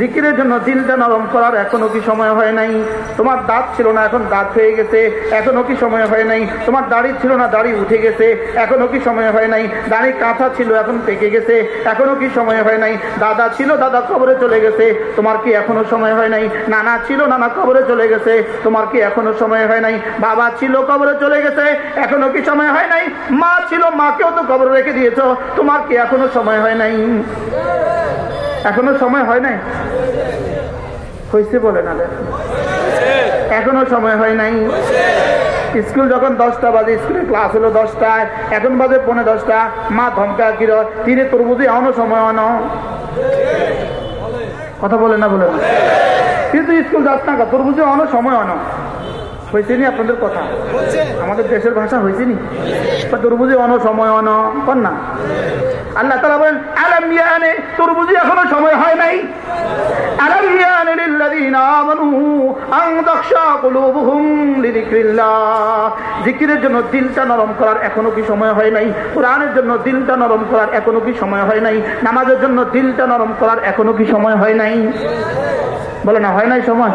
জিকিরের জন্য দিলটা নরম করার এখনও কি সময় হয় নাই? তোমার দাঁত ছিল না, এখন দাঁত হয়ে গেছে। এখনও কি সময় হয় নাই? তোমার দাড়ি ছিল না, দাড়ি উঠে গেছে। এখনও কি সময় হয় নাই? দাড়ি কাঁথা ছিল, এখন পেকে গেছে। এখনও কি সময় হয় নাই? দাদা ছিল, দাদা কবরে চলে গেছে। তোমার কি এখনও সময় হয় নাই? নানা ছিল, নানা কবরে চলে গেছে। তোমার কি এখনও সময় হয় নাই? বাবা ছিল, কবরে চলে গেছে। এখনও কি সময় হয় নাই? মা ছিল, মাকেও তো কবরে রেখে দিয়েছ। তোমার কি এখনও সময় হয় নাই? এখনও সময় হয় নাই? হয়েছে বলে না এখনও সময় হয় নাই? স্কুল যখন দশটা বাজে, স্কুলে ক্লাস হলো দশটায় এখন বাজে পৌনে দশটা। মা ধমকা কির তিনি তোর বুঝি এখনও সময় অন কথা বলে না বলে না? কিন্তু স্কুল যাস না তোর বুঝি অনেক সময় অন হয়েছে নি আপনাদের কথা? আমাদের দেশের ভাষা হয়েছে নি তরবুজে অন সময় অন কর না। আল্লাহ তালা বলেন, আলাম ইয়ানে তরবুজে এখনও সময় হয় নাই। আলাম ইয়ানে লিল্লাযীনা আমানু আন তাখশা কুলুবুহুম লিযিকরিল্লাহ। জিকিরের জন্য দিলটা নরম করার এখনও কি সময় হয় নাই? কোরআনের জন্য দিলটা নরম করার এখনও কি সময় হয় নাই? নামাজের জন্য দিলটা নরম করার এখনও কি সময় হয় নাই? বলে না, হয় নাই সময়?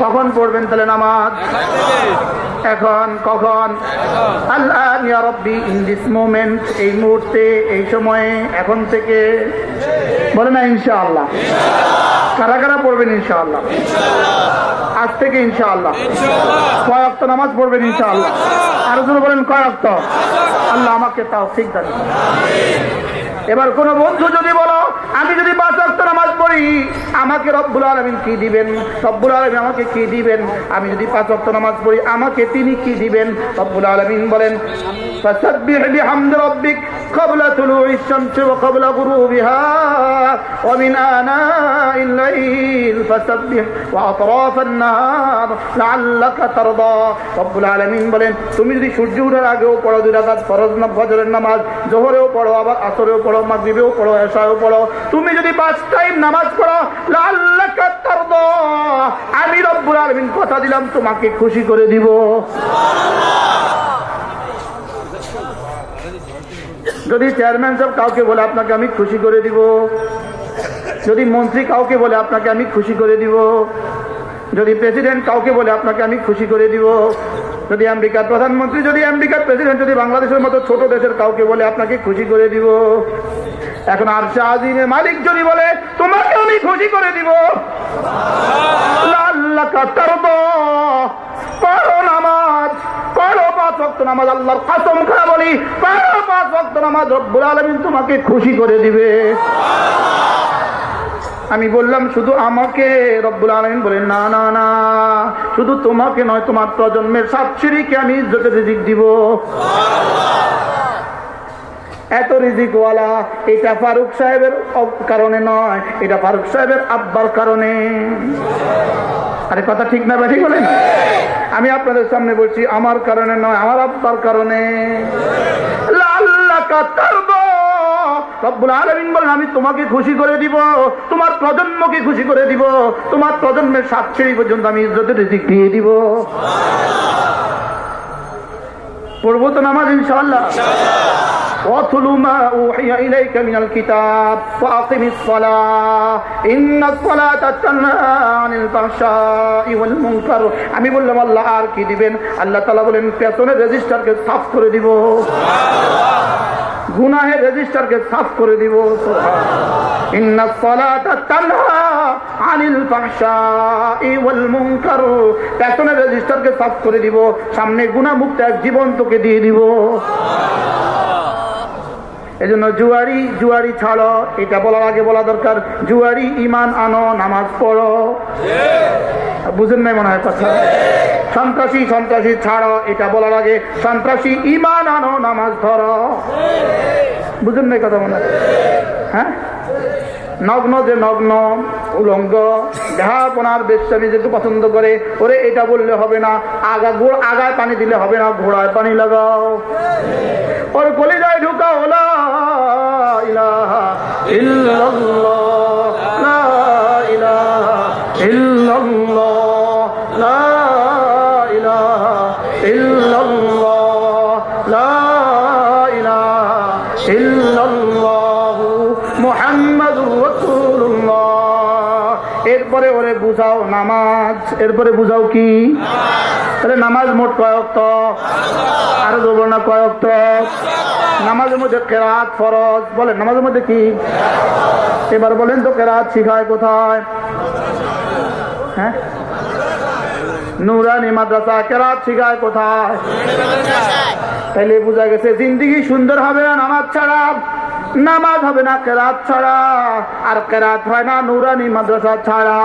কখন পড়বেন তাহলে নামাজ? এখন কখন? আল্লাহ রব্বি ইন দিস মোমেন্ট এই মুহূর্তে, এই সময়ে, এখন থেকে। বলে না, ইনশাআল্লাহ। কারা কারা পড়বেন, ইনশাআল্লাহ? আজ থেকে ইনশাআল্লাহ। কয় অক্ত নামাজ পড়বেন, ইনশাআল্লাহ? আরও জন বলেন, কয় অক্ত? আল্লাহ আমাকে তাও ঠিক দেন এবার কোন বন্ধু যদি বলো আমি যদি পাঁচ অক্ত নামাজ পড়ি আমাকে রব্বুল আলমিন কি দিবেন রব্বুল আলমিন আমাকে কি দিবেন আমি যদি পাঁচ অক্ত নামাজ পড়ি আমাকে তিনি কি দিবেন রব্বুল আলমিন বলেন فسبح بحمد ربك قبل طلوع الشمس وقبل غروبها ومن آناء الليل فسبح وأطراف النهار لعلك ترضى رب العالمين বলেন তুমি যদি সূর্য ওঠার আগেও পড়ো দুই রাকাত ফরজ না ফজরের নামাজ জোহরেও পড়ো আবার আসরেও পড়ো মাগরিবেও পড়ো এশাও পড়ো। তুমি যদি পাঁচ টাইম নামাজ পড়ো আমি রব্বুল আলামিন কথা দিলাম, তোমাকে খুশি করে দিব। যদি চেয়ারম্যান সাহেব কাউকে বলে আপনাকে আমি খুশি করে দিব, যদি মন্ত্রী কাউকে বলে আপনাকে আমি খুশি করে দিব, যদি প্রেসিডেন্ট কাউকে বলে আপনাকে আমি খুশি করে দিব যদি আমেরিকার প্রধানমন্ত্রী, যদি আমেরিকার প্রেসিডেন্ট যদি বাংলাদেশের মতো ছোট দেশের কাউকে বলে আপনাকে খুশি করে দিব। এখন আর শাহিনের মালিক যদি বলে, তোমাকে আমি খুশি করে দিব। আল্লাহ বলি পাঁচ ভক্ত নামাজ আলমিন তোমাকে খুশি করে দিবে। আমি বললাম, শুধু আমাকে রব্বুল আলমিন বলেন, না না না। শুধু তোমাকে নয়, তোমার প্রজন্মের সাত সিঁড়িকে আমি ইজ্জতের রিজিক দিব। এত রিজিকওয়ালা, এটা ফারুক সাহেবের কারণে নয়, এটা ফারুক সাহেবের আব্বার কারণে। আরে, কথা ঠিক না ঠিক বলেন? আমি আপনাদের সামনে বলছি, আমার কারণে নয়, আমার আব্বার কারণে। লাল্লাকা তারদা। রব্বুল আলামিন বলেন আমি তোমাকে খুশি করে দিব তোমার প্রজন্মকে খুশি করে দিব তোমার প্রজন্মের সাত সিঁড়ি পর্যন্ত আমি ইজ্জতের রিজিক দিয়ে দিব পড়বো তো নামাজ ইনশাআল্লাহ واتل ما أوحي إليك من الكتاب وأقم الصلاة إن الصلاة تنهى عن الفحشاء والمنكر আমি বললাম আল্লাহ আর কি দিবেন আল্লাহ তালা বলেন পেছনের রেজিস্টারকে সাফ করে দিব গুনাহের রেজিস্টারকে সাফ করে দিব। ইন্না সালাতা তানহা আনিল ফাহশাই ওয়াল মুনকার। পেছনে রেজিস্টারকে সাফ করে দিব, সামনে গুনাহ মুক্ত এক জীবন তোকে দিয়ে দিব। এজন্য জুয়ারি জুয়ারি ছাড়ো। এটা বলার আগে বলা দরকার, জুয়ারি ইমান আনো, নামাজ পড়ো। বুঝেন নাই মনে হয় কথা? সন্ত্রাসী সন্ত্রাসী ছাড়ো, এটা বলার আগে। সন্ত্রাসী ইমান আনো, নামাজ ধরো। বুঝেন নাই কথা মনে হয়? হ্যাঁ? নগ্ন যে নগ্ন উলঙ্গ দেহাপনার বেশ্যা নিজেকে পছন্দ করে, ওরে এটা বললে হবে না। আগা গোড় আগায় পানি দিলে হবে না, ঘোড়ায় পানি লাগাও। ওর গলে যায় ঢুকা ওলা ইলাহা ইল্লাল্লাহ ইলাহা ইল্লাল্লাহ। বুঝাও নামাজ। এরপরে বুঝাও কি? নামাজ মোট কয়ক্ত? আরও দেবো না কয়ক্ত? নামাজের মধ্যে কেরাত ফরজ। বলেন, নামাজের মধ্যে কি? এবার বলেন তো কেরাত শিখায় কোথায়? হ্যাঁ? নুরানি মাদ্রাসা, কেরাত শিখায় কোথায়? তাইলে বোঝা গেছে, জিন্দিগি সুন্দর হবে না নামাজ ছাড়া? নামাজ হবে না, কেরাত ছাড়া। আর কেরাত হয় না, নুরানি মাদ্রাসা ছাড়া।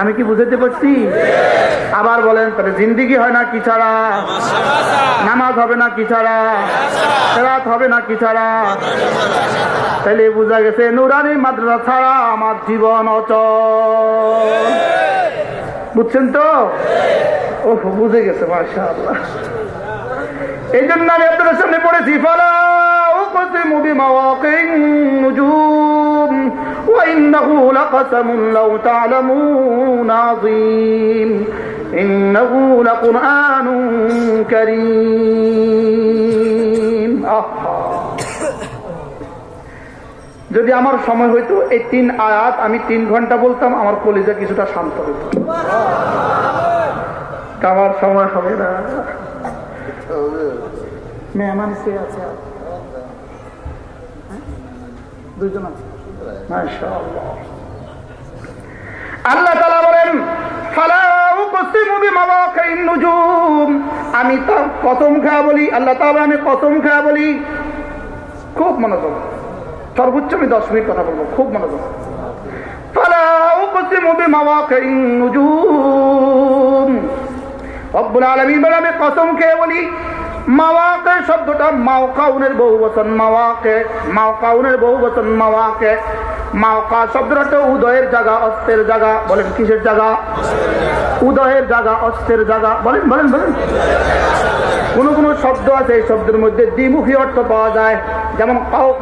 আমি কি বুঝাতে পারছি? আবার বলেন, তাহলে জিন্দিগি হয় না কি ছাড়া? নামাজ হবে না কি ছাড়া? হবে না কি ছাড়া? তাহলে বোঝা গেছে, নুরানি মাদ্রাসা ছাড়া আমার জীবন অচল। বুঝছেন তো? ও বুঝে গেছে মাসা এই জন্য আমি আপনাদের সামনে পড়েছি ফালা أقسم بمواقع النجوم وإنه لقسم لو تعلمون عظيم إنه لقرآن كريم آه যদি আমার সময় হইতো এই তিন আয়াত আমি তিন ঘন্টা বলতাম আমার কলিজা কিছুটা শান্ত হইত আমার সময় হবে না মেহমান সে আছে? হ্যাঁ? দুজন আছে। আল্লাহ তালা বলেন। আমি তো কসম খায়া বলি, আল্লাহ তাআলা আমি কসম খা বলি, খুব মনোযোগ সর্বোচ্চ আমি দশ মিনিট কথা বলব, খুব মনোযোগ ফালা উকসিমু বিমাওয়াকিন নুজুম। রব্বুল আলামিন বলে, আমি কসম খেয়ে বলি, মাওয়াকে শব্দটা মাওকাউনের বহু বচন, মাওয়াকে, মাওকাউনের বহু বচন, মাওয়াকে। মাওকা শব্দটা তো উদয়ের জায়গা, অস্তের জায়গা, বলেন কিসের জায়গা? উদয়ের জায়গা, অস্তের জায়গা, বলেন বলেন বলেন। কোন কোন শব্দ আছে, এই শব্দের মধ্যে দ্বিমুখী অর্থ পাওয়া যায়। যেমন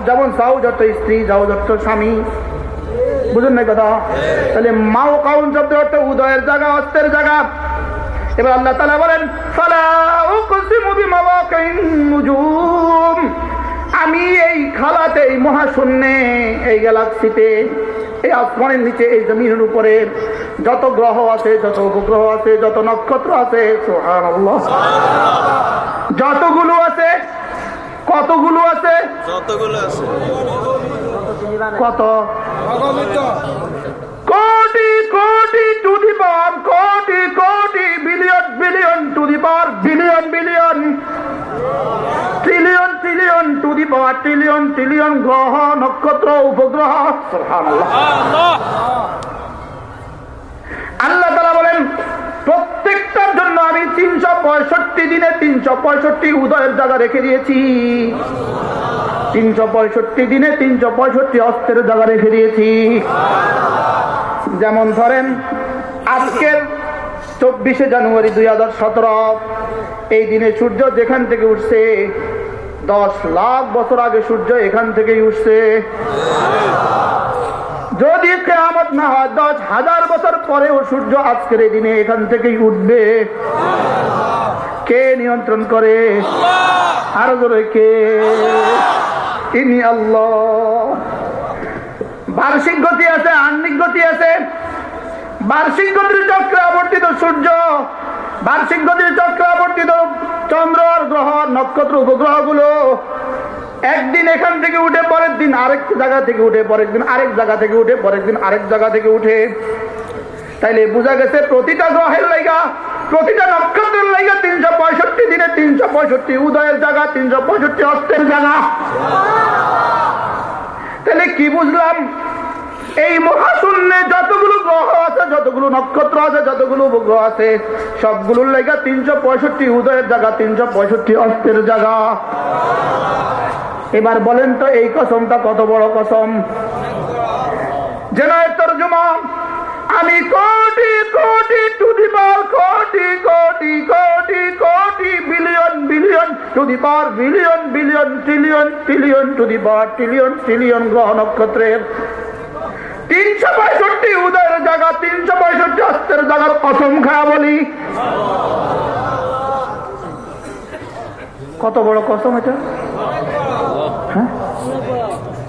যেমন সাউ যত স্ত্রী, যাও যত স্বামী। বুঝুন না কথা? তাহলে মাও কাউন শব্দ অর্থ উদয়ের জায়গা, অস্তের জায়গা। এবার আল্লাহ তালা বলেন। আমি এই খালাতে এই মহাশূন্যে এই গ্যালাক্সিতে এই আসমানের নিচে এই জমিনের উপরে যত গ্রহ আছে যত উপগ্রহ আছে যত নক্ষত্র আছে যতগুলো আছে কতগুলো আছে
যতগুলো আছে
কত crore crore two the power crore crore billion billion to the power billion billion trillion trillion to the power trillion trillion গ্রহ নক্ষত্র উপগ্রহ আল্লাহ তারা বলেন প্রত্যেকটার জন্য আমি তিনশো পঁয়ষট্টি দিনে তিনশো পঁয়ষট্টি উদয়ের জায়গা রেখে দিয়েছি। তিনশো পঁয়ষট্টি দিনে তিনশো পঁয়ষট্টি অস্ত্রের জায়গা রেখে দিয়েছি। যেমন ধরেন আজকের চব্বিশে জানুয়ারি দুই হাজার সতেরো। এই দিনে সূর্য যেখান থেকে উঠছে, দশ লাখ বছর আগে সূর্য এখান থেকেই উঠছে। যদি কেয়ামত না হয়, দশ হাজার বছর পরেও সূর্য আজকের এই দিনে এখান থেকেই উঠবে। কে নিয়ন্ত্রণ করে? আরও জোরে কে? তিনি আল্লাহ। বার্ষিক গতি আছে আন্নিক গতি আছে। বার্ষিক গতির চক্রে আবর্তিত সূর্য, বার্ষিক গতির চক্রে আবর্তিত চন্দ্র গ্রহ, নক্ষত্র উপগ্রহগুলো একদিন এখান থেকে উঠে, পরের দিন আরেক জায়গা থেকে উঠে, পরের দিন আরেক জায়গা থেকে উঠে, পরের দিন আরেক জায়গা থেকে উঠে। তাইলে বোঝা গেছে প্রতিটা গ্রহের লাইগা, প্রতিটা নক্ষত্রের লাইগা তিনশো পঁয়ষট্টি দিনে তিনশো পঁয়ষট্টি উদয়ের জায়গা, তিনশো পঁয়ষট্টি অস্তের জায়গা। তাহলে কি বুঝলাম? এই মহাশূন্যে যতগুলো গ্রহ আছে, যতগুলো নক্ষত্র আছে, যতগুলো উপগ্রহ আছে, সবগুলোর লেগা তিনশো পঁয়ষট্টি উদয়ের জায়গা, তিনশো পঁয়ষট্টি অস্তের জায়গা। এবার বলেন তো, এই কসমটা কত বড় কসম? আমি crore crore two the power crore crore crore crore billion billion to the power billion billion, trillion trillion to the power trillion trillion গ্রহ নক্ষত্রের তিনশো পঁয়ষট্টি উদয়ের জায়গা, তিনশো পঁয়ষট্টি অস্ত্রের জায়গার কসম খায়া বলি। কত বড় কসম এটা? হ্যাঁ?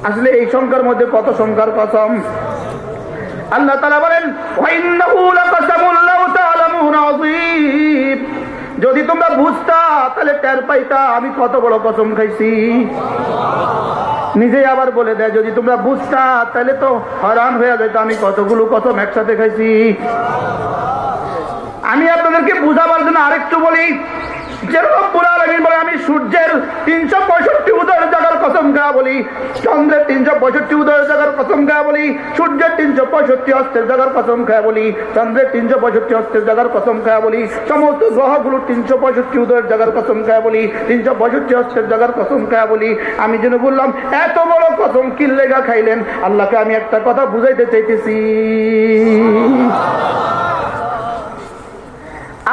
আসলে এই সংখ্যার মধ্যে কত সংখ্যার কসম? আল্লাহ তালা বলেন। যদি তোমরা বুঝতা, তাহলে টের পাইতা আমি কত বড় কসম খাইছি। নিজে আবার বলে দেয়, যদি তোমরা বুঝতা, তাহলে তো হরান হয়ে যেত আমি কতগুলো কত একসাথে খাইছি। আমি আপনাদেরকে বুঝাবার জন্য আরেকটু বলি, যেরকম রব্বুল আলামিন বলে আমি সূর্যের তিনশো পঁয়ষট্টি উদয়ের জায়গার কসম গা বলি, চন্দ্রের তিনশো পঁয়ষট্টি উদয়ের জায়গার কসম গা বলি, সূর্যের তিনশো পঁয়ষট্টি অস্ত্রের জায়গার কসম খায় বলি, চন্দ্রের তিনশো পঁয়ষট্টি অস্ত্রের জায়গার কসম খায় বলি, সমস্ত গ্রহগুলোর তিনশো পঁয়ষট্টি উদয়ের জায়গার কসম খায় বলি, তিনশো পঁয়ষট্টি অস্ত্রের জায়গার কসম খায় বলি। আমি যেন বললাম, এত বড় কসম কি লেগা খাইলেন? আল্লাহকে আমি একটা কথা বুঝাইতে চাইতেছি।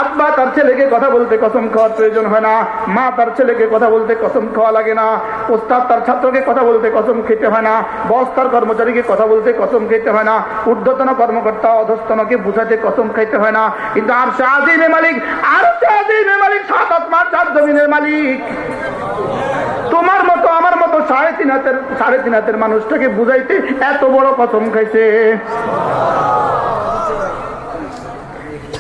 আব্বা তার ছেলেকে কথা বলতে কসম খাওয়ার প্রয়োজন হয় না। মা তার ছেলেকে কথা বলতে কসম খাওয়া লাগে না। ওস্তাদ তার ছাত্রকে কথা বলতে কসম খেতে হয় না। বস তার কর্মচারীকে কথা বলতে কসম খেতে হয় না। ঊর্ধ্বতন কর্মকর্তা অধস্তনকে বুঝাতে কসম খাইতে হয় না। কিন্তু আর শাহিমের মালিক, আর শাহিমের মালিক, সাত আত্মার চার জমিনের মালিক। তোমার মতো, আমার মতো সাড়ে তিন হাতের, সাড়ে তিন হাতের মানুষটাকে বুঝাইতে এত বড় কসম খাইছে।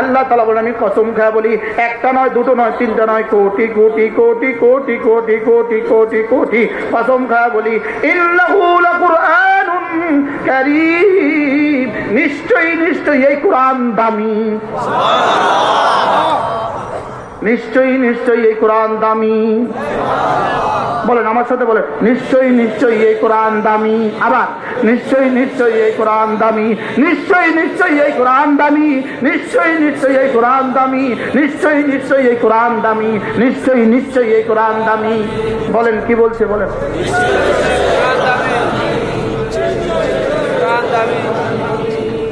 আল্লাহ তালা বলে আমি কসম খা বলি, একটা নয়, দুটো নয়, তিনটা নয়, কোটি কোটি কোটি কোটি কোটি কোটি কোটি কোটি। কসম খা বলি নিশ্চয়ই নিশ্চয়ই এই কোরআন দামি। নিশ্চয়ই নিশ্চয়ই এই কোরআন দামি। বলেন, আমার সাথে বলেন, নিশ্চয়ই নিশ্চয়ই এই কোরআন দামি। আবার, নিশ্চয়ই নিশ্চয়ই এই কোরআন দামি। নিশ্চয়ই নিশ্চয়ই এই কোরআন দামি। নিশ্চয়ই নিশ্চয়ই এই কোরআন দামি। নিশ্চয়ই নিশ্চয়ই এই কোরআন দামি। নিশ্চয়ই নিশ্চয়ই এই কোরআন দামি। বলেন, কি বলছে, বলেন।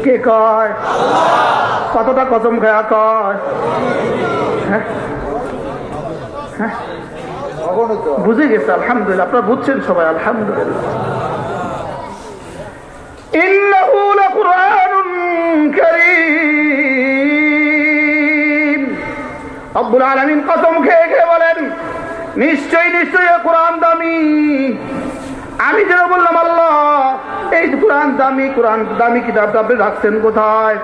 কে কয়? কতটা কসম খেয়া কয়? হ্যাঁ? হ্যাঁ? বুঝে গেছে, আলহামদুলিল্লাহ। আপনারা বুঝছেন সবাই, আলহামদুলিল্লাহ। আব্দুল আলমিন কসম খেয়ে খেয়ে বলেন, নিশ্চয়ই নিশ্চয়ই কোরআন দামি। আমি যেন বললাম, আল্লাহ, এই কোরআন দামি কোরআন দামি কিতাবটা আপনি রাখছেন কোথায়?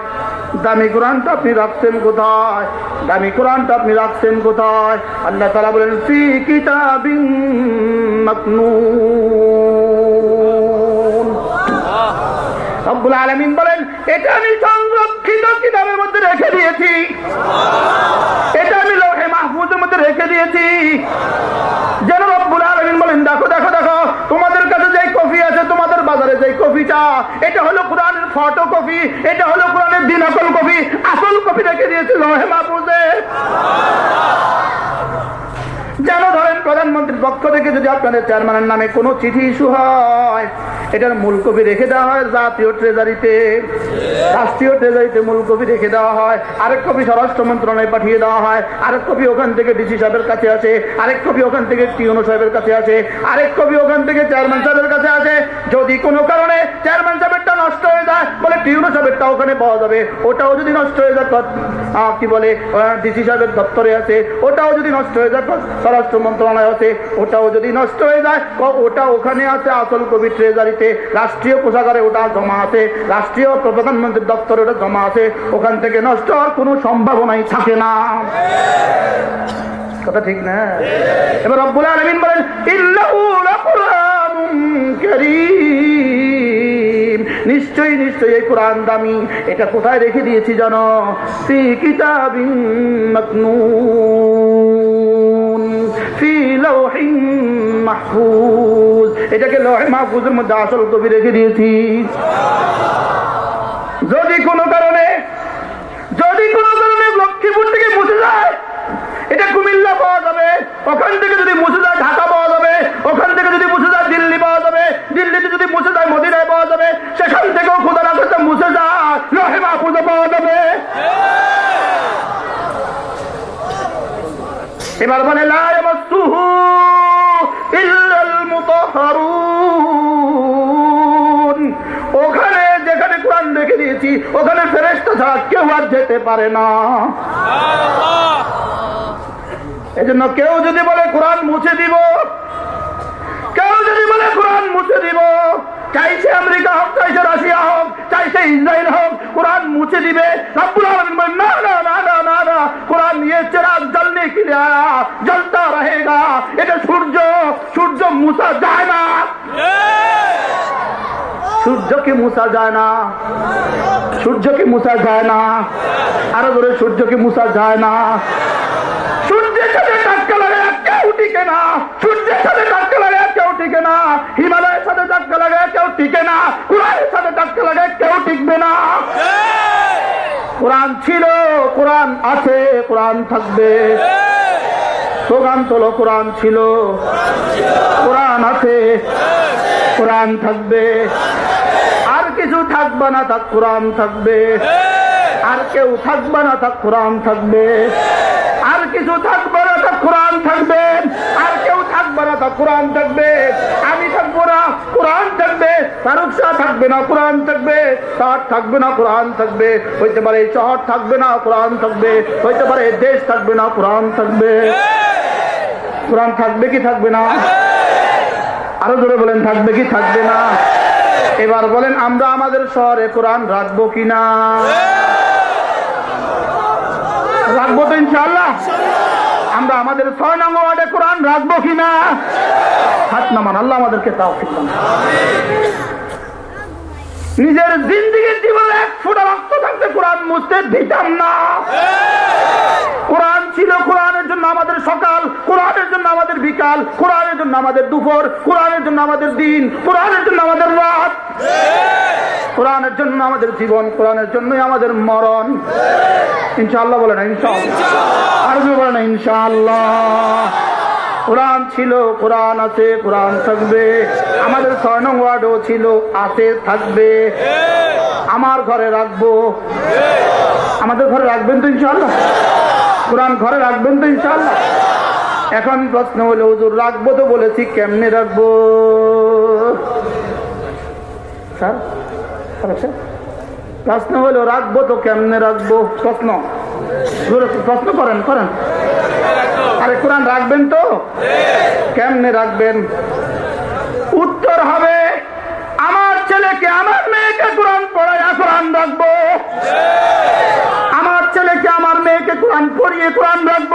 দামি কোরআনটা আপনি রাখছেন কোথায়? দামি কোরআনটা আপনি রাখছেন কোথায়? আল্লাহ তারা বলেন, ফি কিতাবিন বলেন, এটা কিতাবের মধ্যে রেখে দিয়েছি। এটা আমি মধ্যে রেখে দিয়েছি। যেন বলেন, দেখো দেখো দেখো, তোমাদের কাছে যে কফি আছে, তোমাদের বাজারে যে কফিটা, এটা হলো কোরআনের ফটো কপি এটা হলো কোরআনের দিন আসল কপি আসল কপি রেখে দিয়েছিল লোহে মাহফুজে। যেন ধরেন প্রধানমন্ত্রীর পক্ষ থেকে যদি আপনাদের চেয়ারম্যানের নামে কোনো চিঠি ইস্যু হয়, এটার মূল কপি রেখে দেওয়া হয়, জাতীয় ট্রেজারিতে, রাষ্ট্রীয় ট্রেজারিতে মূল কপি রেখে দেওয়া হয়, আরেক কপি স্বরাষ্ট্র মন্ত্রণালয়ে পাঠিয়ে দেওয়া হয়, আরেক কপি ওখান থেকে ডিসি সাহেবের কাছে আসে, আরেক কপি ওখান থেকে টিউনো সাহেবের কাছে আসে, আরেক কপি ওখান থেকে চেয়ারম্যান সাহেবের কাছে আসে। যদি কোনো কারণে চেয়ারম্যান সাহেবেরটা নষ্ট হয়ে যায়, বলে টিউনো সাহেবেরটা ওখানে পাওয়া যাবে, ওটাও যদি নষ্ট হয়ে যায় কি বলে ডিসি সাহেবের দপ্তরে আছে ওটাও যদি নষ্ট হয়ে যায়, স্বরাষ্ট্র মন্ত্রণালয় আছে, ওটাও যদি নষ্ট হয়ে যায় ওটা ওখানে আছে, আসল কবি ট্রেজারিতে। রাষ্ট্রীয় কোষাগারে ওটা জমা আছে, রাষ্ট্রীয় প্রধানমন্ত্রীর দপ্তরে ওটা জমা আছে, ওখান থেকে নষ্ট হওয়ার কোনো সম্ভাবনাই থাকে না। কথা ঠিক না? এবার রব্বুল আলামিন বলেন নিশ্চয়ই নিশ্চয়ই এই কোরআন দামি এটা কোথায় রেখে দিয়েছি জানো? ফি কিতাবিন এটাকে লৌহে মাহফুজের মধ্যে আসল কবি রেখে দিয়েছি। যদি কোনো কারণে, যদি কোনো কারণে লক্ষ্মীপুর থেকে মুছে যায়, এটা কুমিল্লা পাওয়া যাবে, ওখান থেকে যদি মুছে যায় ঢাকা পাওয়া যাবে, ওখান থেকে যদি মুছে যায় দিল্লি পাওয়া যাবে, দিল্লিতে যদি মুছে যায় মদিনায় পাওয়া যাবে, সেখান থেকেও খোদা রাখতে মুছে যায় লহে মাহফুজে পাওয়া যাবে। এবার বলে ওখানে যেখানে কোরআন রেখে দিয়েছি, ওখানে ফেরেশতা ছাড়া কেউ আর যেতে পারে না। এজন্য কেউ যদি বলে, কোরআন মুছে দিব। কেউ যদি বলে, কোরআন মুছে দিব। চাইছে আমেরিকা হোক, চাইছে রাশিয়া হোক, চাইছে ইসরায়েল হোক, কোরআন মুছে দিবে। না কোরআন নিয়ে কি জ্বলতা রহেগা, এটা সূর্য সূর্য যায় না। সূর্যকে যায় না, সূর্যকে যায় না, আরও ধরে সূর্যকে যায় না। সূর্যের সাথে টাটকা লাগে একটা উঠিকে না, সূর্যের সাথে টাটকা লাগে টিকে না। হিমালয়ের সাথে কেউ টিকে না। সাথে কেউ টিকবে না। কোরআন ছিল, কোরআন আছে, কোরআন থাকবে। কোরআন ছিল। কোরআন আছে, কোরআন থাকবে। আর কিছু থাকবে না থাক কোরআন থাকবে। আর কেউ থাকবে না থাক কোরআন থাকবে। আর কিছু থাকবে না থাক কোরআন থাকবে আর কেউ থাকবে না থাক কোরআন থাকবে, আমি থাকব না, কোরআন থাকবে, ফারুক শাহ থাকবে না, কোরআন থাকবে, তার থাকবে না, কোরআন থাকবে, হইতে পারে শহর থাকবে না, কোরআন থাকবে, হইতে পারে দেশ থাকবে না, কোরআন থাকবে। কোরআন থাকবে কি থাকবে না? আরও ধরে বলেন, থাকবে কি থাকবে না? এবার বলেন, আমরা আমাদের শহরে কোরআন রাখব কিনা? রাখব তো ইনশাল্লাহ আমরা আমাদের ছয় নম্বর ওয়ার্ডে কোরআন রাখব কিনা হাত নামান আল্লাহ আমাদেরকে তাও নিজের জিন্দিগির জীবনে এক ফোটা রক্ত থাকতে কোরআন মুছতে দিতাম না। কোরআন ছিল কোরআনের জন্য আমাদের সকাল, কোরআনের জন্য আমাদের বিকাল, কোরআনের জন্য আমাদের দুপুর, কোরআনের জন্য আমাদের দিন, কোরআনের জন্য আমাদের রাত। কোরআনের জন্য আমাদের জীবন, কোরআনের জন্যই আমাদের মরণ। ইনশাআল্লাহ বলে না, ইনশাআল্লাহ। আরবি বলে না, ইনশাআল্লাহ। কোরআন ছিল, কোরআন আছে, কোরআন থাকবে। আমাদের ছয় নং ওয়ার্ডও ছিল, আছে, থাকবে। আমার ঘরে রাখব। আমাদের ঘরে রাখবেন তো ইনশাআল্লাহ? কোরআন ঘরে রাখবেন তো ইনশাআল্লাহ? এখন প্রশ্ন হলো, হুজুর, রাখব তো বলেছি, কেমনে রাখব? স্যার? প্রশ্ন হলো, রাখব তো কেমনে রাখব? প্রশ্ন। প্রশ্ন করেন করেন। আরে কোরআন রাখবেন তো? কেমনে রাখবেন? উত্তর হবে, আমার ছেলেকে, আমার মেয়েকে কোরআন পড়ায় কোরআন রাখব। আমার ছেলেকে, আমার মেয়েকে কোরআন পড়িয়ে কোরআন রাখব।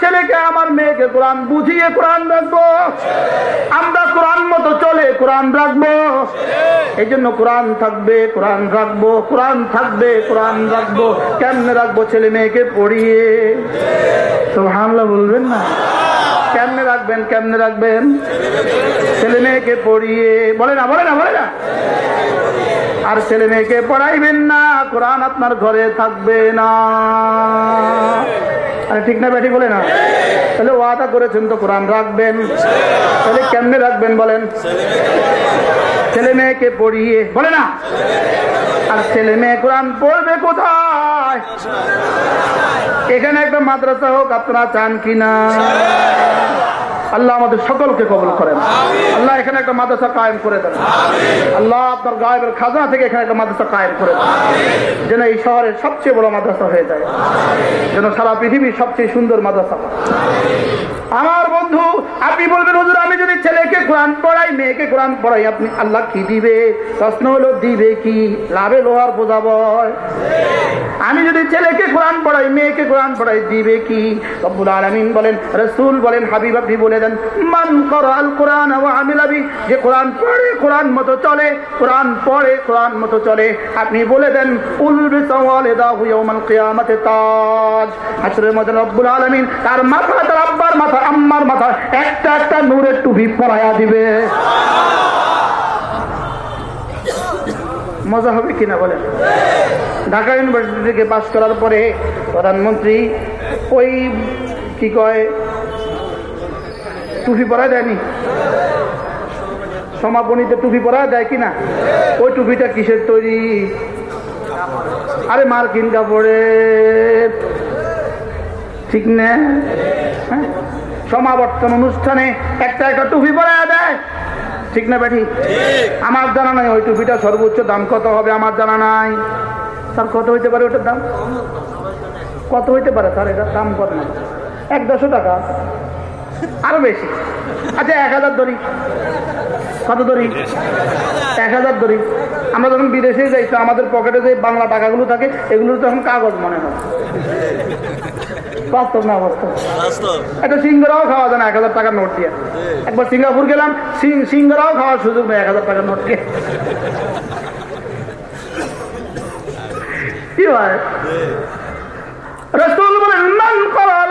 ছেলেকে, আমার মেয়েকে কোরআন বুঝিয়ে কোরআন রাখব। আমরা কোরআন মতো চলে কোরআন রাখব। এই জন্য কোরআন থাকবে, কোরআন রাখব, কোরআন থাকবে, কোরআন রাখব। কেমনে রাখব ছেলে মেয়েকে পড়িয়ে? তো হামলা বলবেন না? কেমনে রাখবেন কেমনে রাখবেন? ছেলে মেয়েকে পড়িয়ে। বলে না বলে না বলে না? আর ছেলে মেয়েকে পড়াইবেন না, কোরআন আপনার ঘরে থাকবে না। আরে ঠিক না ব্যাটি বলে না? তাহলে ওয়াদা করেছেন তো কোরআন রাখবেন। তাহলে কেমনে রাখবেন বলেন? ছেলে মেয়েকে পড়িয়ে, বলে না? আর ছেলে মেয়ে কোরআন পড়বে কোথায়? এখানে একটা মাদ্রাসা হোক, আপনারা চান কিনা? আল্লাহ আমাদের সকলকে কবল করেন। আল্লাহ এখানে একটা মাদ্রাসা কায়েম করে দেন। আল্লাহ আপনার গায়েবের খাজনা থেকে এখানে একটা মাদ্রাসা কায়েম করে দেন। যেন এই শহরের সবচেয়ে বড় মাদ্রাসা হয়ে যায়। যেন সারা পৃথিবীর সবচেয়ে সুন্দর মাদ্রাসা হয়। আমার বন্ধু আপনি বলবেন হুজুর আমি যদি ছেলেকে কোরআন পড়াই মেয়েকে কোরআন পড়াই আপনি আল্লাহ কি দিবে? প্রশ্ন হলো দিবে কি? লাভে লোহার বোঝাব আমি যদি ছেলেকে কোরআন পড়াই মেয়েকে কোরআন পড়াই দিবে কি? রব্বুল আলামিন বলেন রসুল বলেন হাবিব আপনি বলে দেন মান করাল কোরআন ওয়া আমিলা যে কোরআন পড়ে কোরআন মতো চলে, কোরআন পড়ে কোরআন মতো চলে। আপনি বলে দেন মাথা একটা দিবে। মজা হবে কিনা বলেন? ঢাকা ইউনিভার্সিটি থেকে পাশ করার পরে প্রধানমন্ত্রী ওই কি কয় টুপি পরায় দেয়নি? সমাপনীতে টুপি পরায় দেয় কিনা ওই টুপিটা কিসের তৈরি? আরে মার্কিন কাপড়ে। ঠিক না? হ্যাঁ? সমাবর্তন অনুষ্ঠানে একটা একটা টুপি পরায় দেয়। ঠিক না ব্যাঠি আমার জানা নাই ওই টুপিটা সর্বোচ্চ দাম কত হবে? আমার জানা নাই। স্যার কত হইতে পারে ওটার দাম? কত হইতে পারে স্যার? এটার দাম কত? না এক দেড়শো টাকা। আরও বেশি। আচ্ছা এক হাজার ধরি। কত ধরি? এক হাজার ধরি। আমরা যখন বিদেশে যাই তো আমাদের পকেটে যে বাংলা টাকাগুলো থাকে এগুলো তখন কাগজ মনে হয়। বাস্তব না বাস্তব? একটা সিঙ্গারাও খাওয়া যায় না এক হাজার টাকার নোট দিয়ে। একবার সিঙ্গাপুর গেলাম সিঙ্গারাও খাওয়ার সুযোগ নেই এক হাজার টাকার নোট দিয়ে। কি হয়? রসুল বলেন মান করাল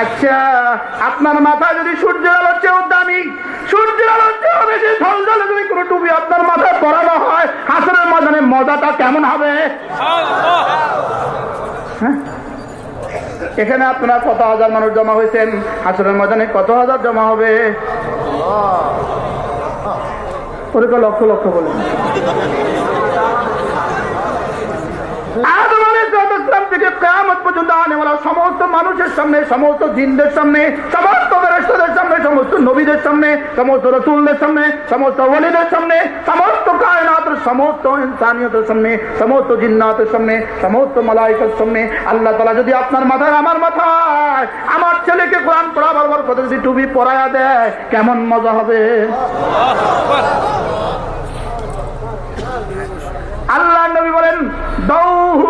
আচ্ছা আপনার মাথা যদি সূর্যের আলোর চেয়েও দামি, সূর্যের আলোর চেয়েও বেশি ঝলঝলে যদি কোনো টুপি আপনার মাথায় পরানো হয় হাসনের ময়দানে মজাটা কেমন হবে? হ্যাঁ? এখানে আপনারা কত হাজার মানুষ জমা হয়েছেন? হাসনের ময়দানে কত হাজার জমা হবে? লক্ষ লক্ষ বলে আদম আলাইহিসসালাম থেকে কিয়ামত পর্যন্ত আনেওয়ালা সমস্ত মানুষের সামনে, সমস্ত জিনদের সামনে, সমস্ত ফেরেশতাদের সামনে, সমস্ত নবীদের সামনে, সমস্ত রসুলদের সামনে, সমস্ত ওয়ালিদের সামনে, সমস্ত কায়নাতের, সমস্ত ইনসানিয়তের সামনে, সমস্ত জিন্নাতের সামনে, সমস্ত মালাইকার সামনে, আল্লাহ তাআলা যদি আপনার মাথায়, আমার মাথায়, আমার ছেলেকে কোরআন পড়াবার বরকত যদি টুপি পরায়া দেয়, কেমন মজা হবে? আল্লাহ নবী বলেন, দৌহু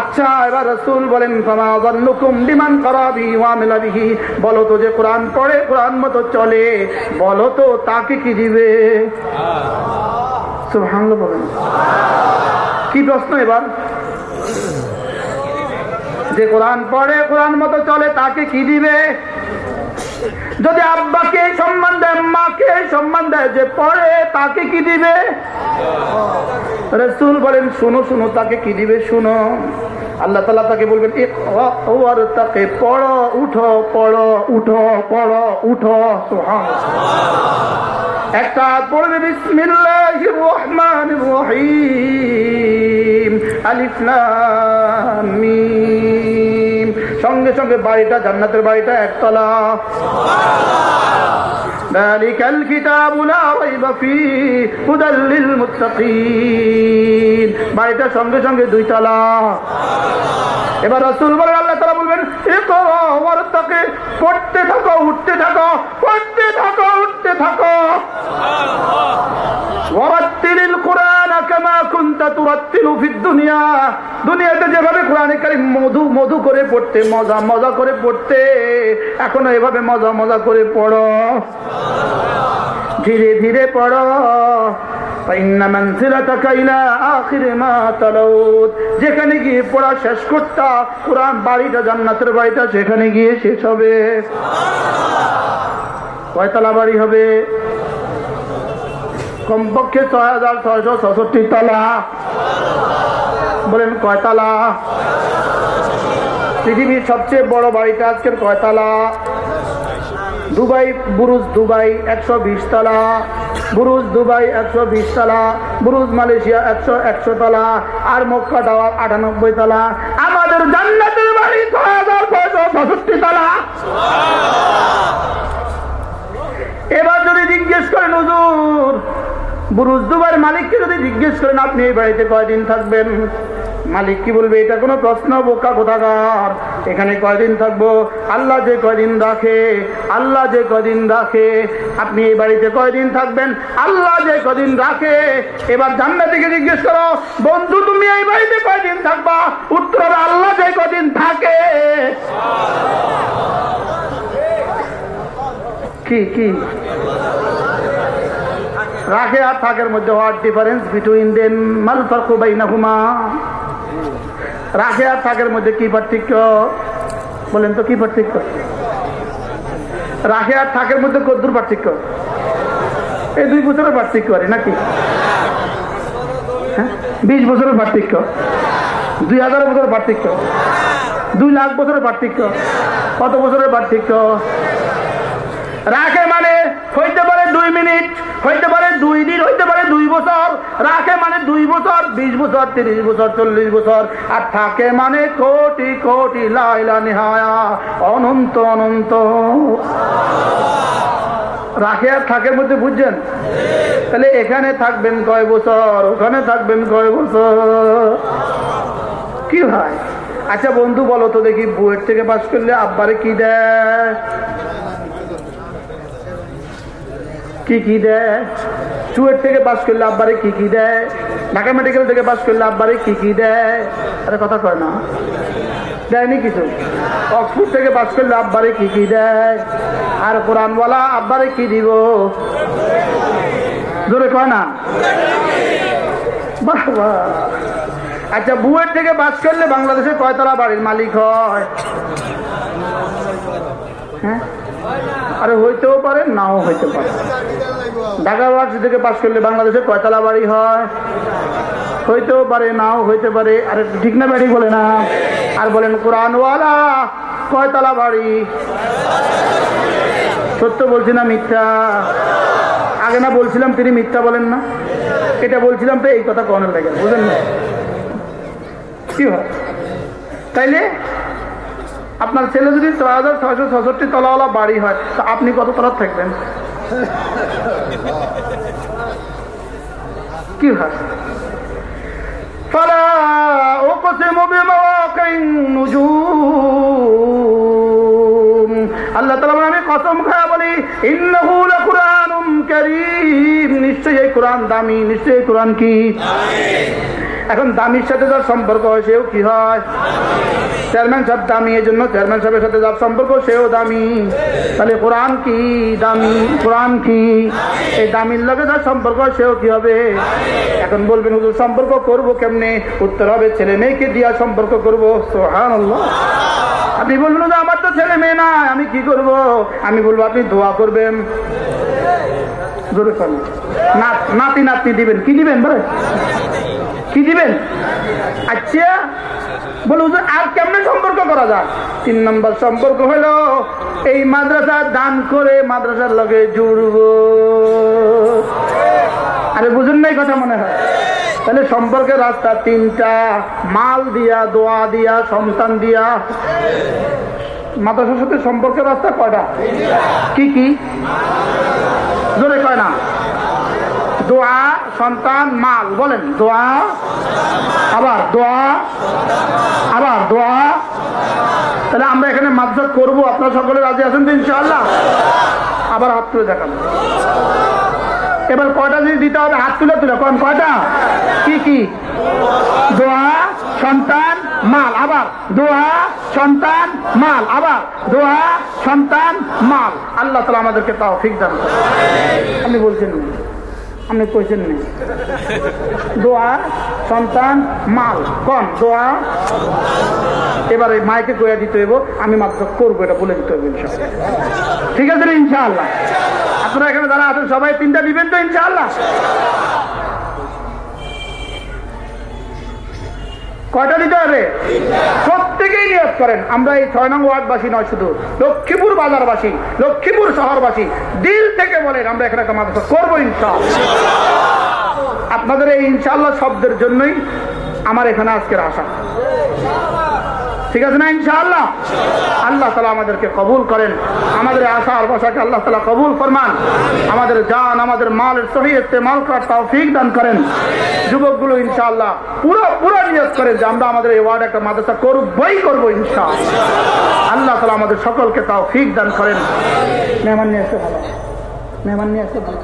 আচ্ছা এবার রসুল বলেন বিমান করাবি ওয়া আমিলা বিহি? বলো তো যে কোরআন পড়ে, কোরআন মতো চলে, বলো তো তাকে কি দিবে? বলেন। কি প্রশ্ন এবার? যে কোরআন পড়ে, কোরআন মতো চলে, তাকে কি দিবে? যদি আব্বাকে সম্মান দেয়, মাকে সম্মান দেয়, যে পড়ে, তাকে কি দিবে? রসুল বলেন, শুনো শুনো, তাকে কি দিবে? শুনো। আল্লাহ তালা তাকে বলবেন তাকে পড়ো, উঠো পড়ো উঠো পড়ো, উঠো। সুবহান একটা পড়বে, বিসমিল্লাহির রহমানির রহিম, আলিফ লাম মিম। সঙ্গে সঙ্গে বাড়িটা জান্নাতের বাড়িটা একতলা। ذلك الكتاب لا ريب فيه هدى للمتقين বাড়িটা সঙ্গে সঙ্গে দুই তালা এবার রাসূল বলেন আল্লাহ তাআলা বলবেন ইকরা ওয়ারতাকে পড়তে থাকো উঠতে থাকো পড়তে থাকো উঠতে থাকো ওয়ারাত্তিলিল কুরআন মজা মজা করে পড়তে, এখনও এভাবে মজা মজা করে ধীরে ধীরে যেখানে গিয়ে পড়া শেষ করতা, কোরআন বাড়িটা, জান্নাতের বাড়িটা, সেখানে গিয়ে শেষ হবে। কয়তলা বাড়ি হবে? কমপক্ষে ছয় হাজার ছয়শো ছষট্টি তলা। বলেন কয়তলা পৃথিবীর সবচেয়ে বড় বাড়িটা আজকের কয়তলা দুবাই, বুরুজ, দুবাই, একশো বিশ তলা। বুরুজ, দুবাই, একশো বিশ তলা। বুরুজ, মালয়েশিয়া, একশো একশো তলা। আর মক্কা টাওয়ার আটানব্বই তলা। আমাদের জান্নাতের বাড়ি ছয় হাজার ছয়শো ছষট্টি তলা। এবার যদি জিজ্ঞেস করেন, হুজুর বুরুজ দুবার মালিককে যদি জিজ্ঞেস করেন, আপনি এই বাড়িতে কয়দিন থাকবেন? মালিক কি বলবে, এটা কোনো প্রশ্ন, বোকা কোথাকার। এখানে কয়দিন থাকব? আল্লাহ যে কয়দিন রাখে, আল্লাহ যে কদিন রাখে। আপনি এই বাড়িতে কয়দিন থাকবেন? আল্লাহ যে কদিন রাখে। এবার জান্না থেকে জিজ্ঞেস করো, বন্ধু, তুমি এই বাড়িতে কয়দিন থাকবা? উত্তর আল্লাহ যে কদিন থাকে। কি কি? রাখে আর থাকের মধ্যে হোয়াট ডিফারেন্স বিটুইন দেম মাল ফারকু বাইনাহুমা। রাখে আর থাকের মধ্যে কি পার্থক্য? বলেন তো, কি পার্থক্য? রাখে আর থাকের মধ্যে কদ্দুর পার্থক্য? এই দুই বছরের পার্থক্য আরে নাকি? হ্যাঁ? বিশ বছরের পার্থক্য। দুই হাজার বছরের পার্থক্য। দুই লাখ বছরের পার্থক্য। কত বছরের পার্থক্য? রাখে মানে হইতে পারে দুই মিনিট। হইতে পারে দুই দিন, হইতে পারে দুই বছর। রাখে মানে দুই বছর, বিশ বছর, তিরিশ বছর, চল্লিশ বছর। আর থাকে মানে কোটি কোটি লাইলা নিহায়া। অনন্ত অনন্ত। রাখে আর থাকের মধ্যে বুঝছেন? তাহলে এখানে থাকবেন কয় বছর, ওখানে থাকবেন কয় বছর? কি ভাই? আচ্ছা বন্ধু, বলো তো দেখি, বুয়েট থেকে পাস করলে আব্বারে কি দেয়? কি কি দেয়? চুয়েট থেকে পাস করলে আব্বারে কি কি দেয়? ঢাকা মেডিকেল থেকে পাস করলে আব্বারে কি কি দেয়? আরে কথা কয় না। দেয়নি কিছু। অক্সফোর্ড থেকে পাস করলে আব্বারে কি কি দেয়? আর কোরআনওয়ালা আব্বারে কি দিব? জোরে কয় না? বাহ আচ্ছা বুয়ের থেকে বাস করলে বাংলাদেশে কয়তলা বাড়ির মালিক হয়? হ্যাঁ? আরে হইতেও পারে, নাও হইতে পারে। ঢাকা ভার্সি থেকে পাশ করলে বাংলাদেশে কয়তলা বাড়ি হয়? হইতেও পারে, নাও হইতে পারে। আরে ঠিক না বাড়ি বলে না। আর বলেন, কোরআনওয়ালা, কয়তলা বাড়ি? সত্য বলছি না মিথ্যা? আগে না বলছিলাম তিনি মিথ্যা বলেন না। এটা বলছিলাম তো এই কথা কনের লাগে বুঝলেন না? কি হয়? তাইলে আপনার ছেলে যদি ছয় হাজার ছয়শো ছষট্টি তলাওয়ালা বাড়ি হয় তা আপনি কত তলার থাকবেন কি হয় فلا أقسم بمواقع النجوم আল্লাহ তালা বলে, আমি কসম খায়া বলি ইন্নাহু লাকুরআনুম কারীম নিশ্চয়ই এই কোরআন দামি নিশ্চয়ই এই কোরআন কি এখন দামির সাথে যার সম্পর্ক হয় সেও কি হয় চেয়ারম্যান সাহেব দামি, এই জন্য চেয়ারম্যান সাহেবের সাথে যার সম্পর্ক, সেও দামি। তাহলে কোরআন কি দামি? কোরআন কি? এই দামির লগে যার সম্পর্ক, সেও কি হবে? এখন বলবেন, হুজুর, সম্পর্ক করব কেমনে? উত্তর হবে, ছেলে মেয়েকে দিয়া সম্পর্ক করব। সোহান আপনি বলবেন যে আমার তো ছেলে মেয়ে না আমি কি করব? আমি বলব, আপনি দোয়া করবেন। নাতি নাতনি দিবেন। কি দিবেন বলে কি দিবেন? আচ্ছা বলুন যে আর কেমনে সম্পর্ক করা যায়? তিন নম্বর সম্পর্ক হলো, এই মাদ্রাসা দান করে মাদ্রাসার লগে জুড়ব। আরে বুঝুন নাই কথা মনে হয়। তাহলে সম্পর্কের রাস্তা তিনটা, মাল দিয়া, দোয়া দিয়া, সন্তান দিয়া। মাদ্রাসার সাথে সম্পর্কের রাস্তা কয়টা? কি কি? জোরে কয় না। দোয়া, সন্তান, মাল, বলেন, দোয়া, আবার দোয়া আবার দোয়া। তাহলে আমরা এখানে মাদ্রাসা করব, আপনারা সকলে রাজি আছেন তো, ইনশাআল্লাহ? আবার হাত তুলে দেখান এবার কয়টা জিনিস দিতে হবে? হাত তুলে তুলে, কোন কয়টা? কি কি? দোয়া, সন্তান, মাল, আবার। দোয়া, সন্তান, মাল, আবার। দোয়া, সন্তান, মাল। আল্লাহ তালা আমাদেরকে তাও ঠিক দান। আপনি বলছেন আপনি কইছেন না? দোয়া, সন্তান, মাল কন দোয়া। এবারে মাইকে কইয়া দিতে হইব, আমি মাত্র করব, এটা বলে দিতে হবে ঠিক আছে ইনশাআল্লাহ। আপনারা এখানে যারা আছেন, সবাই তিনটা দিবেন তো ইনশাআল্লাহ? কয়টা দিতে হবে প্রত্যেকেই নিয়োগ করেন। আমরা এই ছয় নং ওয়ার্ডবাসী নয় শুধু, লক্ষ্মীপুর বাজারবাসী, লক্ষ্মীপুর শহরবাসী। দিল থেকে বলেন, আমরা এখানে একটা মাদ্রাসা করব ইনশাল আপনাদের এই ইনশাল্লাহ শব্দের জন্যই আমার এখানে আজকের আশা ঠিক আছে না, ইনশাআল্লাহ? আল্লাহ তালা আমাদেরকে কবুল করেন। আমাদের আশা আর বসাকে আল্লাহ তালা কবুল ফরমান। আমাদের জান, আমাদের মালের সহি ইস্তেমাল করার তৌফিক দান করেন। যুবকগুলো ইনশাআল্লাহ পুরো পুরো নিয়োগ করেন যে আমরা আমাদের এই ওয়ার্ড একটা মাদ্রাসা করবই করব ইনশাআল্লাহ। আল্লাহ তালা আমাদের সকলকে তাও তৌফিক দান করেন। মেহমান নিয়ে আসতে ভালো। মেহমান নিয়ে আসতে ভালো।